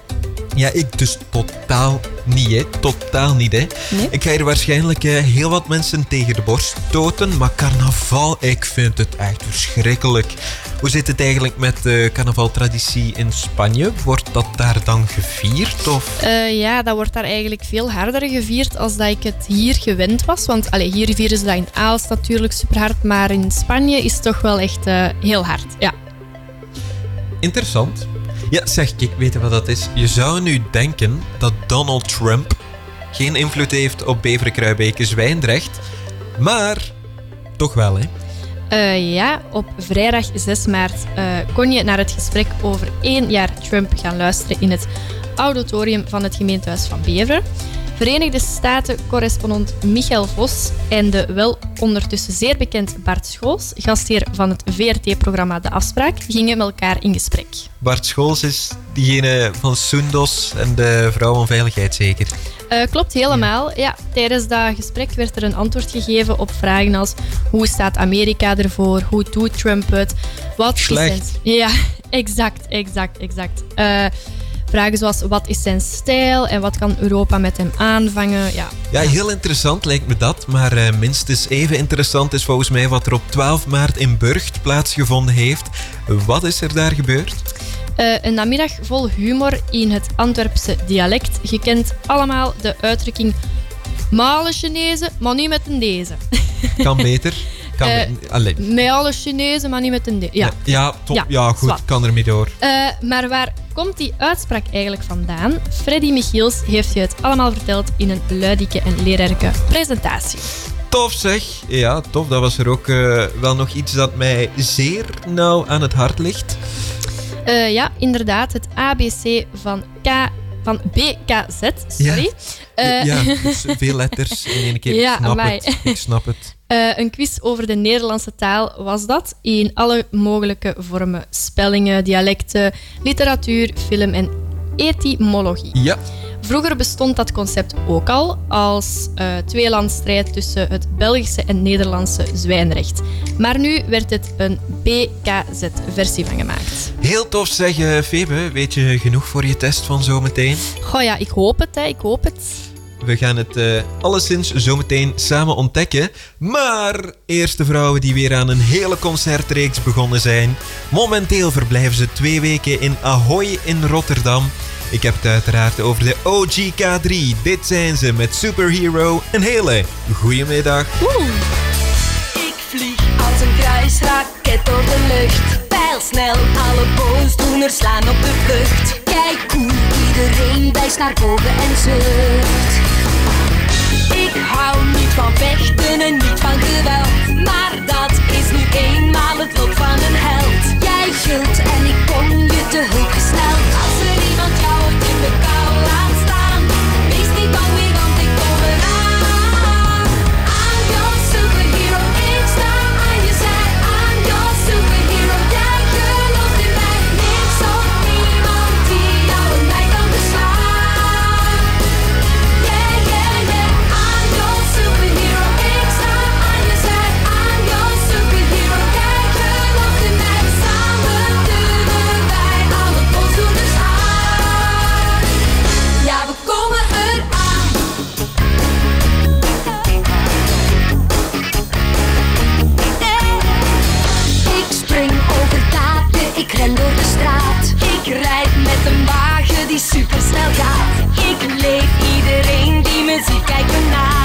[SPEAKER 1] Ja, ik dus totaal niet, hè. Totaal niet, hè.
[SPEAKER 2] Nee?
[SPEAKER 1] Ik ga hier waarschijnlijk eh, heel wat mensen tegen de borst stoten, maar carnaval, ik vind het echt verschrikkelijk. Hoe zit het eigenlijk met de carnavaltraditie in Spanje? Wordt dat daar dan gevierd? Of?
[SPEAKER 2] Eh, ja, dat wordt daar eigenlijk veel harder gevierd als dat ik het hier gewend was. Want allee, hier vieren ze dat in Aalst natuurlijk super hard. Maar in Spanje is het toch wel echt eh, heel hard. Ja.
[SPEAKER 1] Interessant. Ja, zeg, ik weet wat dat is. Je zou nu denken dat Donald Trump geen invloed heeft op Beveren, Kruibeke, Zwijndrecht. Maar toch wel, hè.
[SPEAKER 2] Eh, ja, op vrijdag 6 maart eh, kon je naar het gesprek over één jaar Trump gaan luisteren in het auditorium van het gemeentehuis van Beveren. Verenigde Staten-correspondent Michael Vos en de wel ondertussen zeer bekend Bart Schols, gastheer van het VRT-programma De Afspraak, gingen met elkaar in gesprek.
[SPEAKER 1] Bart Scholz is diegene van Soendos en de vrouw van veiligheid, zeker.
[SPEAKER 2] Eh, klopt helemaal. Ja, tijdens dat gesprek werd er een antwoord gegeven op vragen als hoe staat Amerika ervoor, hoe doet Trump het, wat
[SPEAKER 1] Slecht.
[SPEAKER 2] is zijn... Ja, exact, exact, exact. Eh, vragen zoals wat is zijn stijl en wat kan Europa met hem aanvangen. Ja,
[SPEAKER 1] Ja, heel interessant lijkt me dat. Maar eh, minstens even interessant is volgens mij wat er op 12 maart in Burgt plaatsgevonden heeft. Wat is er daar gebeurd?
[SPEAKER 2] Eh, een namiddag vol humor in het Antwerpse dialect. Je kent allemaal de uitdrukking malen Chinezen, maar niet met een deze.
[SPEAKER 1] Kan beter. Kan
[SPEAKER 2] Eh,
[SPEAKER 1] be- Allee.
[SPEAKER 2] Met alle Chinezen, maar niet met een deze. Ja.
[SPEAKER 1] Ja, top.
[SPEAKER 2] Ja,
[SPEAKER 1] Ja, goed.
[SPEAKER 2] zwart.
[SPEAKER 1] Kan ermee door.
[SPEAKER 2] Maar waar komt die uitspraak eigenlijk vandaan? Freddy Michiels heeft je het allemaal verteld in een luidike en leerrijke presentatie.
[SPEAKER 1] Tof zeg. Ja, tof. Dat was er ook eh, wel nog iets dat mij zeer nauw aan het hart ligt.
[SPEAKER 2] Eh, ja, inderdaad, het ABC van, K, van BKZ. Sorry. Eh,
[SPEAKER 1] ja, dus veel letters in één keer.
[SPEAKER 2] Ja,
[SPEAKER 1] ik snap
[SPEAKER 2] amai.
[SPEAKER 1] het. Ik snap het.
[SPEAKER 2] Eh, een quiz over de Nederlandse taal was dat, in alle mogelijke vormen: spellingen, dialecten, literatuur, film en etymologie.
[SPEAKER 1] Ja.
[SPEAKER 2] Vroeger bestond dat concept ook al als uh, tweelandstrijd tussen het Belgische en Nederlandse zwijnrecht. Maar nu werd het een BKZ-versie van gemaakt.
[SPEAKER 1] Heel tof zeg, Febe. Weet je genoeg voor je test van zometeen?
[SPEAKER 2] Goh ja, ik hoop het. Hè. Ik hoop het.
[SPEAKER 1] We gaan het uh, alleszins zometeen samen ontdekken. Maar eerst de vrouwen die weer aan een hele concertreeks begonnen zijn. Momenteel verblijven ze twee weken in Ahoy in Rotterdam. Ik heb het uiteraard over de OGK3. Dit zijn ze met Superhero. Een hele goeiemiddag.
[SPEAKER 26] Ik vlieg als een kruisraket door de lucht. Snel alle boosdoeners slaan op de vlucht. Kijk hoe iedereen wijst naar boven en zucht. Ik hou niet van vechten en niet van geweld. Maar dat is nu eenmaal het lot van een held. Jij gilt en ik kom je te hulp gesteld. straat. Ik rijd met een wagen die supersnel gaat. Ik leef iedereen die me ziet, kijkt
[SPEAKER 16] naar.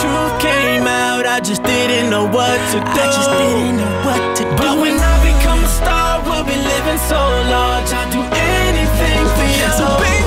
[SPEAKER 27] truth came out, I just didn't know what to do. I just didn't know what to do. But when I become a star, we'll be living so large. I'll do anything for you. So baby,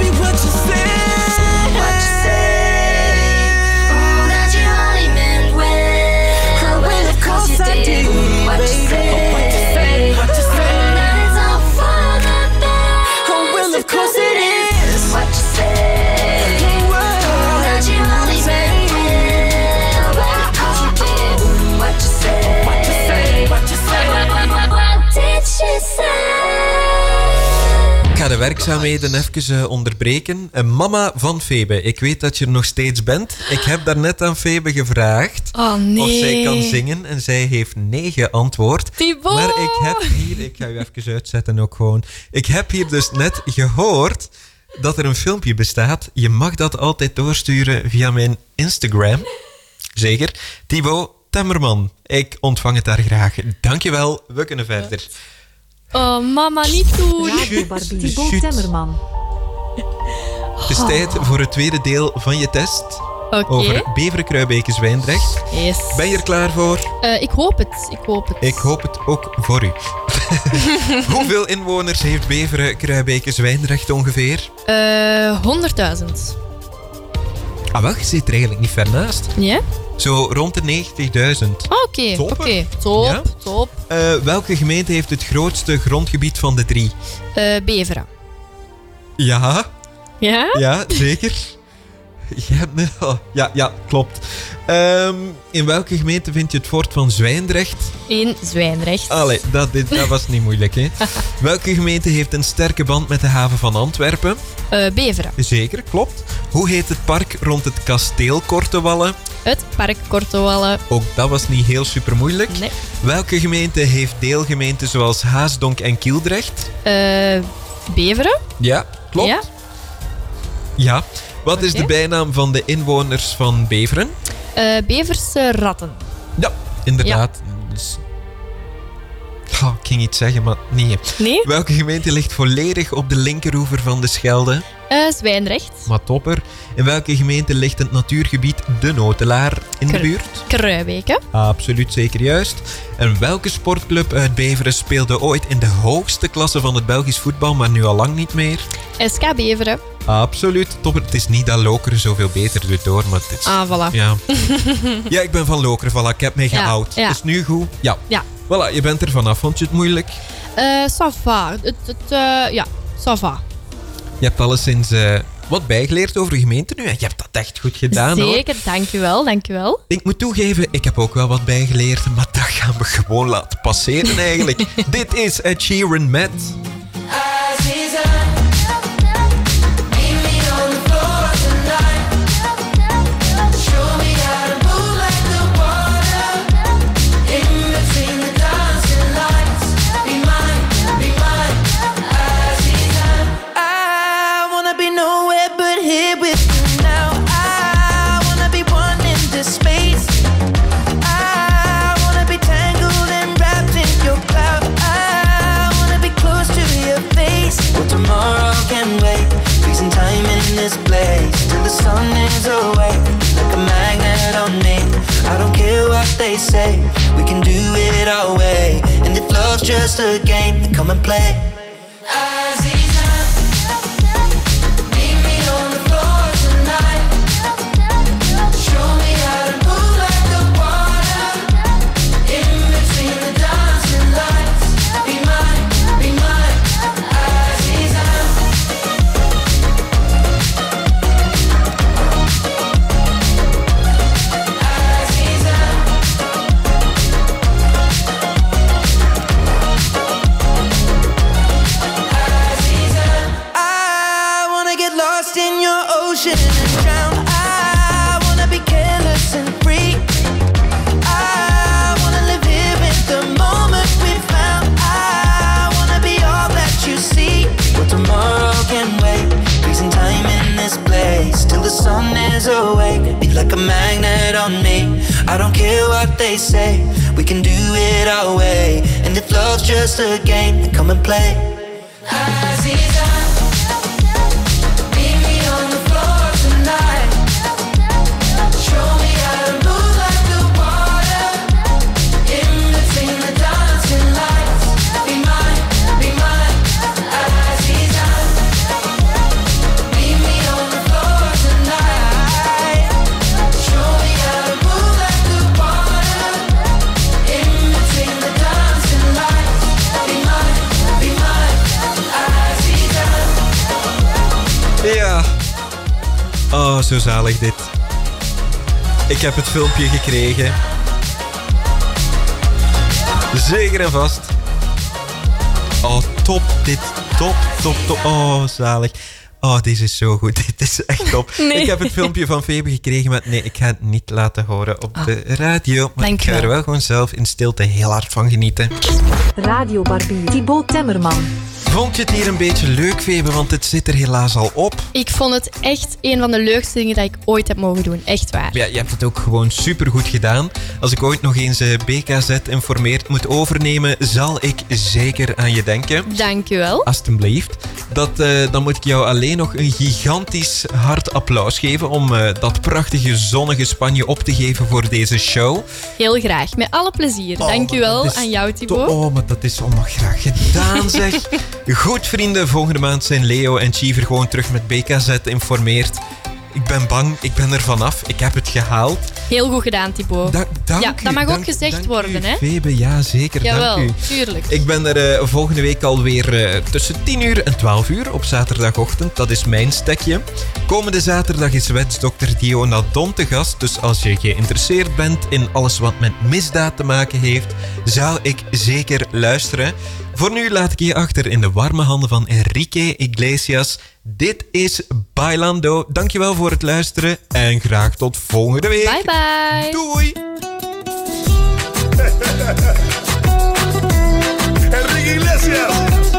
[SPEAKER 1] de werkzaamheden even eh, onderbreken. Eh, mama van Febe, ik weet dat je er nog steeds bent. Ik heb daarnet aan Febe gevraagd
[SPEAKER 2] Oh nee.
[SPEAKER 1] of zij kan zingen. En zij heeft nee geantwoord.
[SPEAKER 2] Thibaut!
[SPEAKER 1] Maar ik heb hier, ik ga u even uitzetten ook gewoon. Ik heb hier dus net gehoord dat er een filmpje bestaat. Je mag dat altijd doorsturen via mijn Instagram. Zeker. Thibaut Temmerman. Ik ontvang het daar graag. Dankjewel. We kunnen verder.
[SPEAKER 2] Oh, mama, niet doen.
[SPEAKER 3] Radio Barbie. Thibaut. Temmerman.
[SPEAKER 1] Het is tijd voor het tweede deel van je test.
[SPEAKER 2] Oké.
[SPEAKER 1] Over Beveren, Kruibeke, Zwijndrecht.
[SPEAKER 2] Yes.
[SPEAKER 1] Ben je er klaar voor?
[SPEAKER 2] Eh, ik hoop het, ik hoop het.
[SPEAKER 1] Ik hoop het ook voor u. Hoeveel inwoners heeft Beveren, Kruibeke, Zwijndrecht ongeveer?
[SPEAKER 2] Eh, 100.000.
[SPEAKER 1] Ah, wel, je zit er eigenlijk niet ver naast.
[SPEAKER 2] Ja?
[SPEAKER 1] Zo rond de 90.000.
[SPEAKER 2] Ah, Oké, oké. Top,
[SPEAKER 1] Ja?
[SPEAKER 2] top.
[SPEAKER 1] Eh, welke gemeente heeft het grootste grondgebied van de drie?
[SPEAKER 2] Eh Beveren.
[SPEAKER 1] Ja,
[SPEAKER 2] Ja?
[SPEAKER 1] ja, zeker. Oh, ja, ja, klopt. Ehm, in welke gemeente vind je het fort van Zwijndrecht?
[SPEAKER 2] In Zwijnrecht.
[SPEAKER 1] Allee, dat, dit, dat was niet moeilijk, hè? Welke gemeente heeft een sterke band met de haven van Antwerpen?
[SPEAKER 2] Eh, Beveren.
[SPEAKER 1] Zeker, klopt. Hoe heet het park rond het kasteel Kortewallen?
[SPEAKER 2] Het Park Kortewallen.
[SPEAKER 1] Ook dat was niet heel super moeilijk.
[SPEAKER 2] Nee.
[SPEAKER 1] Welke gemeente heeft deelgemeenten zoals Haasdonk en Kieldracht?
[SPEAKER 2] Eh, Beveren.
[SPEAKER 1] Ja, klopt.
[SPEAKER 2] Ja?
[SPEAKER 1] Ja. Wat is de bijnaam van de inwoners van Beveren?
[SPEAKER 2] Eh, Beverse ratten.
[SPEAKER 1] Ja, inderdaad. Dus- Oh, ik ging iets zeggen, maar nee.
[SPEAKER 2] Nee?
[SPEAKER 1] Welke gemeente ligt volledig op de linkeroever van de Schelde?
[SPEAKER 2] Eh Zwijnrecht.
[SPEAKER 1] Maar topper. In welke gemeente ligt het natuurgebied De Notelaar in de buurt?
[SPEAKER 2] Kruibeke.
[SPEAKER 1] Absoluut zeker juist. En welke sportclub uit Beveren speelde ooit in de hoogste klasse van het Belgisch voetbal, maar nu al lang niet meer?
[SPEAKER 2] SK Beveren.
[SPEAKER 1] Absoluut topper. Het is niet dat Lokeren zoveel beter doet hoor, maar het is...
[SPEAKER 2] Ah, voilà.
[SPEAKER 1] Ja. ja, ik ben van Lokeren, voilà. Ik heb mij
[SPEAKER 2] Ja,
[SPEAKER 1] geout.
[SPEAKER 2] ja.
[SPEAKER 1] Is nu goed? Ja.
[SPEAKER 2] Ja.
[SPEAKER 1] Voilà, je bent er vanaf. Vond je het moeilijk?
[SPEAKER 2] Eh Sava. Het, het, eh, ja, Sava.
[SPEAKER 1] Je hebt alleszins eh, wat bijgeleerd over de gemeente nu. en Je hebt dat echt goed gedaan hoor.
[SPEAKER 2] Zeker, dankjewel, dankjewel.
[SPEAKER 1] Ik moet toegeven, ik heb ook wel wat bijgeleerd, maar dat gaan we gewoon laten passeren eigenlijk. Dit is Ed Sheeran met... filmpje gekregen. Zeker en vast. Oh, top. Dit. Top, top, top. Oh, zalig. Oh, deze is zo goed. Dit is echt top.
[SPEAKER 2] Nee.
[SPEAKER 1] Ik heb het filmpje van Febe gekregen, maar nee, ik ga het niet laten horen op de radio. Maar ik ga er wel gewoon zelf in stilte heel hard van genieten.
[SPEAKER 3] Radio Barbie. Thibaut Temmerman.
[SPEAKER 1] Vond je het hier een beetje leuk, Febe? Want het zit er helaas al op.
[SPEAKER 2] Ik vond het echt een van de leukste dingen dat ik ooit heb mogen doen. Echt waar.
[SPEAKER 1] Ja, je hebt het ook gewoon supergoed gedaan. Als ik ooit nog eens eh, BKZ informeert moet overnemen, zal ik zeker aan je denken.
[SPEAKER 2] Dankjewel.
[SPEAKER 1] Alsjeblieft. Dat, eh, dan moet ik jou alleen nog een gigantisch hard applaus geven om eh, dat prachtige zonnige Spanje op te geven voor deze show.
[SPEAKER 2] Heel graag. Met alle plezier. Dankjewel
[SPEAKER 1] dat is
[SPEAKER 2] aan jou, Thibaut.
[SPEAKER 1] oh, maar dat is allemaal graag gedaan, zeg. Goed, vrienden. Volgende maand zijn Leo en Chiever gewoon terug met BKZ informeerd. Ik ben bang, ik ben er vanaf. Ik heb het gehaald.
[SPEAKER 2] Heel goed gedaan, Thibaut.
[SPEAKER 1] dank
[SPEAKER 2] ja,
[SPEAKER 1] u,
[SPEAKER 2] dat mag
[SPEAKER 1] dank-
[SPEAKER 2] ook gezegd
[SPEAKER 1] dank
[SPEAKER 2] worden, hè?
[SPEAKER 1] Febe, ja, zeker.
[SPEAKER 2] Jawel,
[SPEAKER 1] dank u.
[SPEAKER 2] tuurlijk.
[SPEAKER 1] Ik ben er eh, volgende week alweer eh tussen 10 uur en 12 uur op zaterdagochtend. Dat is mijn stekje. Komende zaterdag is wetsdokter Diona Don te gast. Dus als je geïnteresseerd bent in alles wat met misdaad te maken heeft, zou ik zeker luisteren. Voor nu laat ik je achter in de warme handen van Enrique Iglesias. Dit is Bailando. Dankjewel voor het luisteren en graag tot volgende week.
[SPEAKER 2] Bye bye.
[SPEAKER 1] Doei.
[SPEAKER 22] Enrique Iglesias.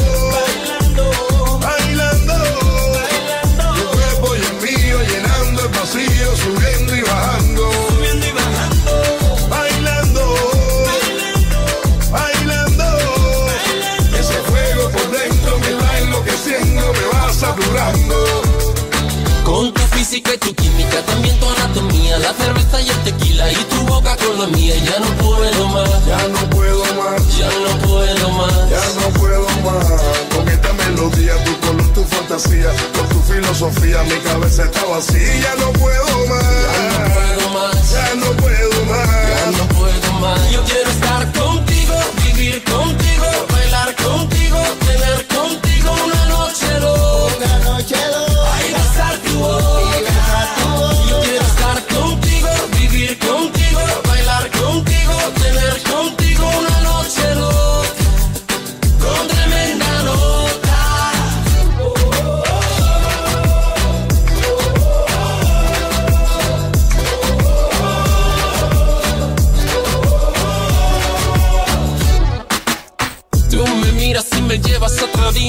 [SPEAKER 28] Física y tu química, también tu anatomía, la cerveza y el tequila y tu boca con la mía. Ya no puedo más,
[SPEAKER 22] Ya no puedo más.
[SPEAKER 28] ya no puedo más.
[SPEAKER 22] Ya no puedo más con esta melodía, tu color, tu fantasía, con tu filosofía, mi cabeza está vacía. Ya no puedo más.
[SPEAKER 28] Ya no puedo más.
[SPEAKER 22] Ya no puedo más.
[SPEAKER 28] Ya no puedo más. Yo quiero estar contigo, vivir contigo,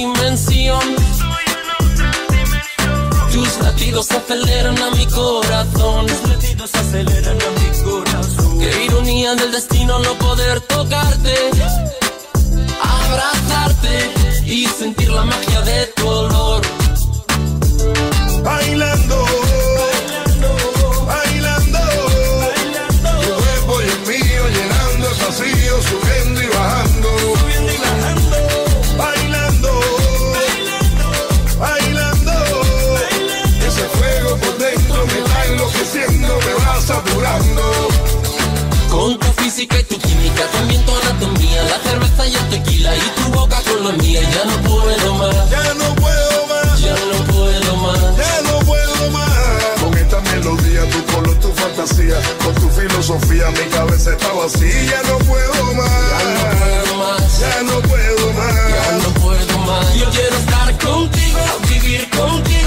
[SPEAKER 28] otra dimensión. Tus latidos aceleran a mi corazón. Tus latidos aceleran a mi corazón. Qué ironía del destino no poder tocarte, abrazarte y sentir la magia de tu olor.
[SPEAKER 29] Bailando, y el tequila y tu boca con la mía. Ya no puedo más. Ya no puedo más. Ya no puedo más. Ya no puedo más.
[SPEAKER 28] Con esta melodía, tu color, tu fantasía, con tu filosofía, mi cabeza está vacía. Ya no puedo más. Ya no puedo más. Ya no puedo más. Ya no puedo más. Yo quiero estar contigo, vivir contigo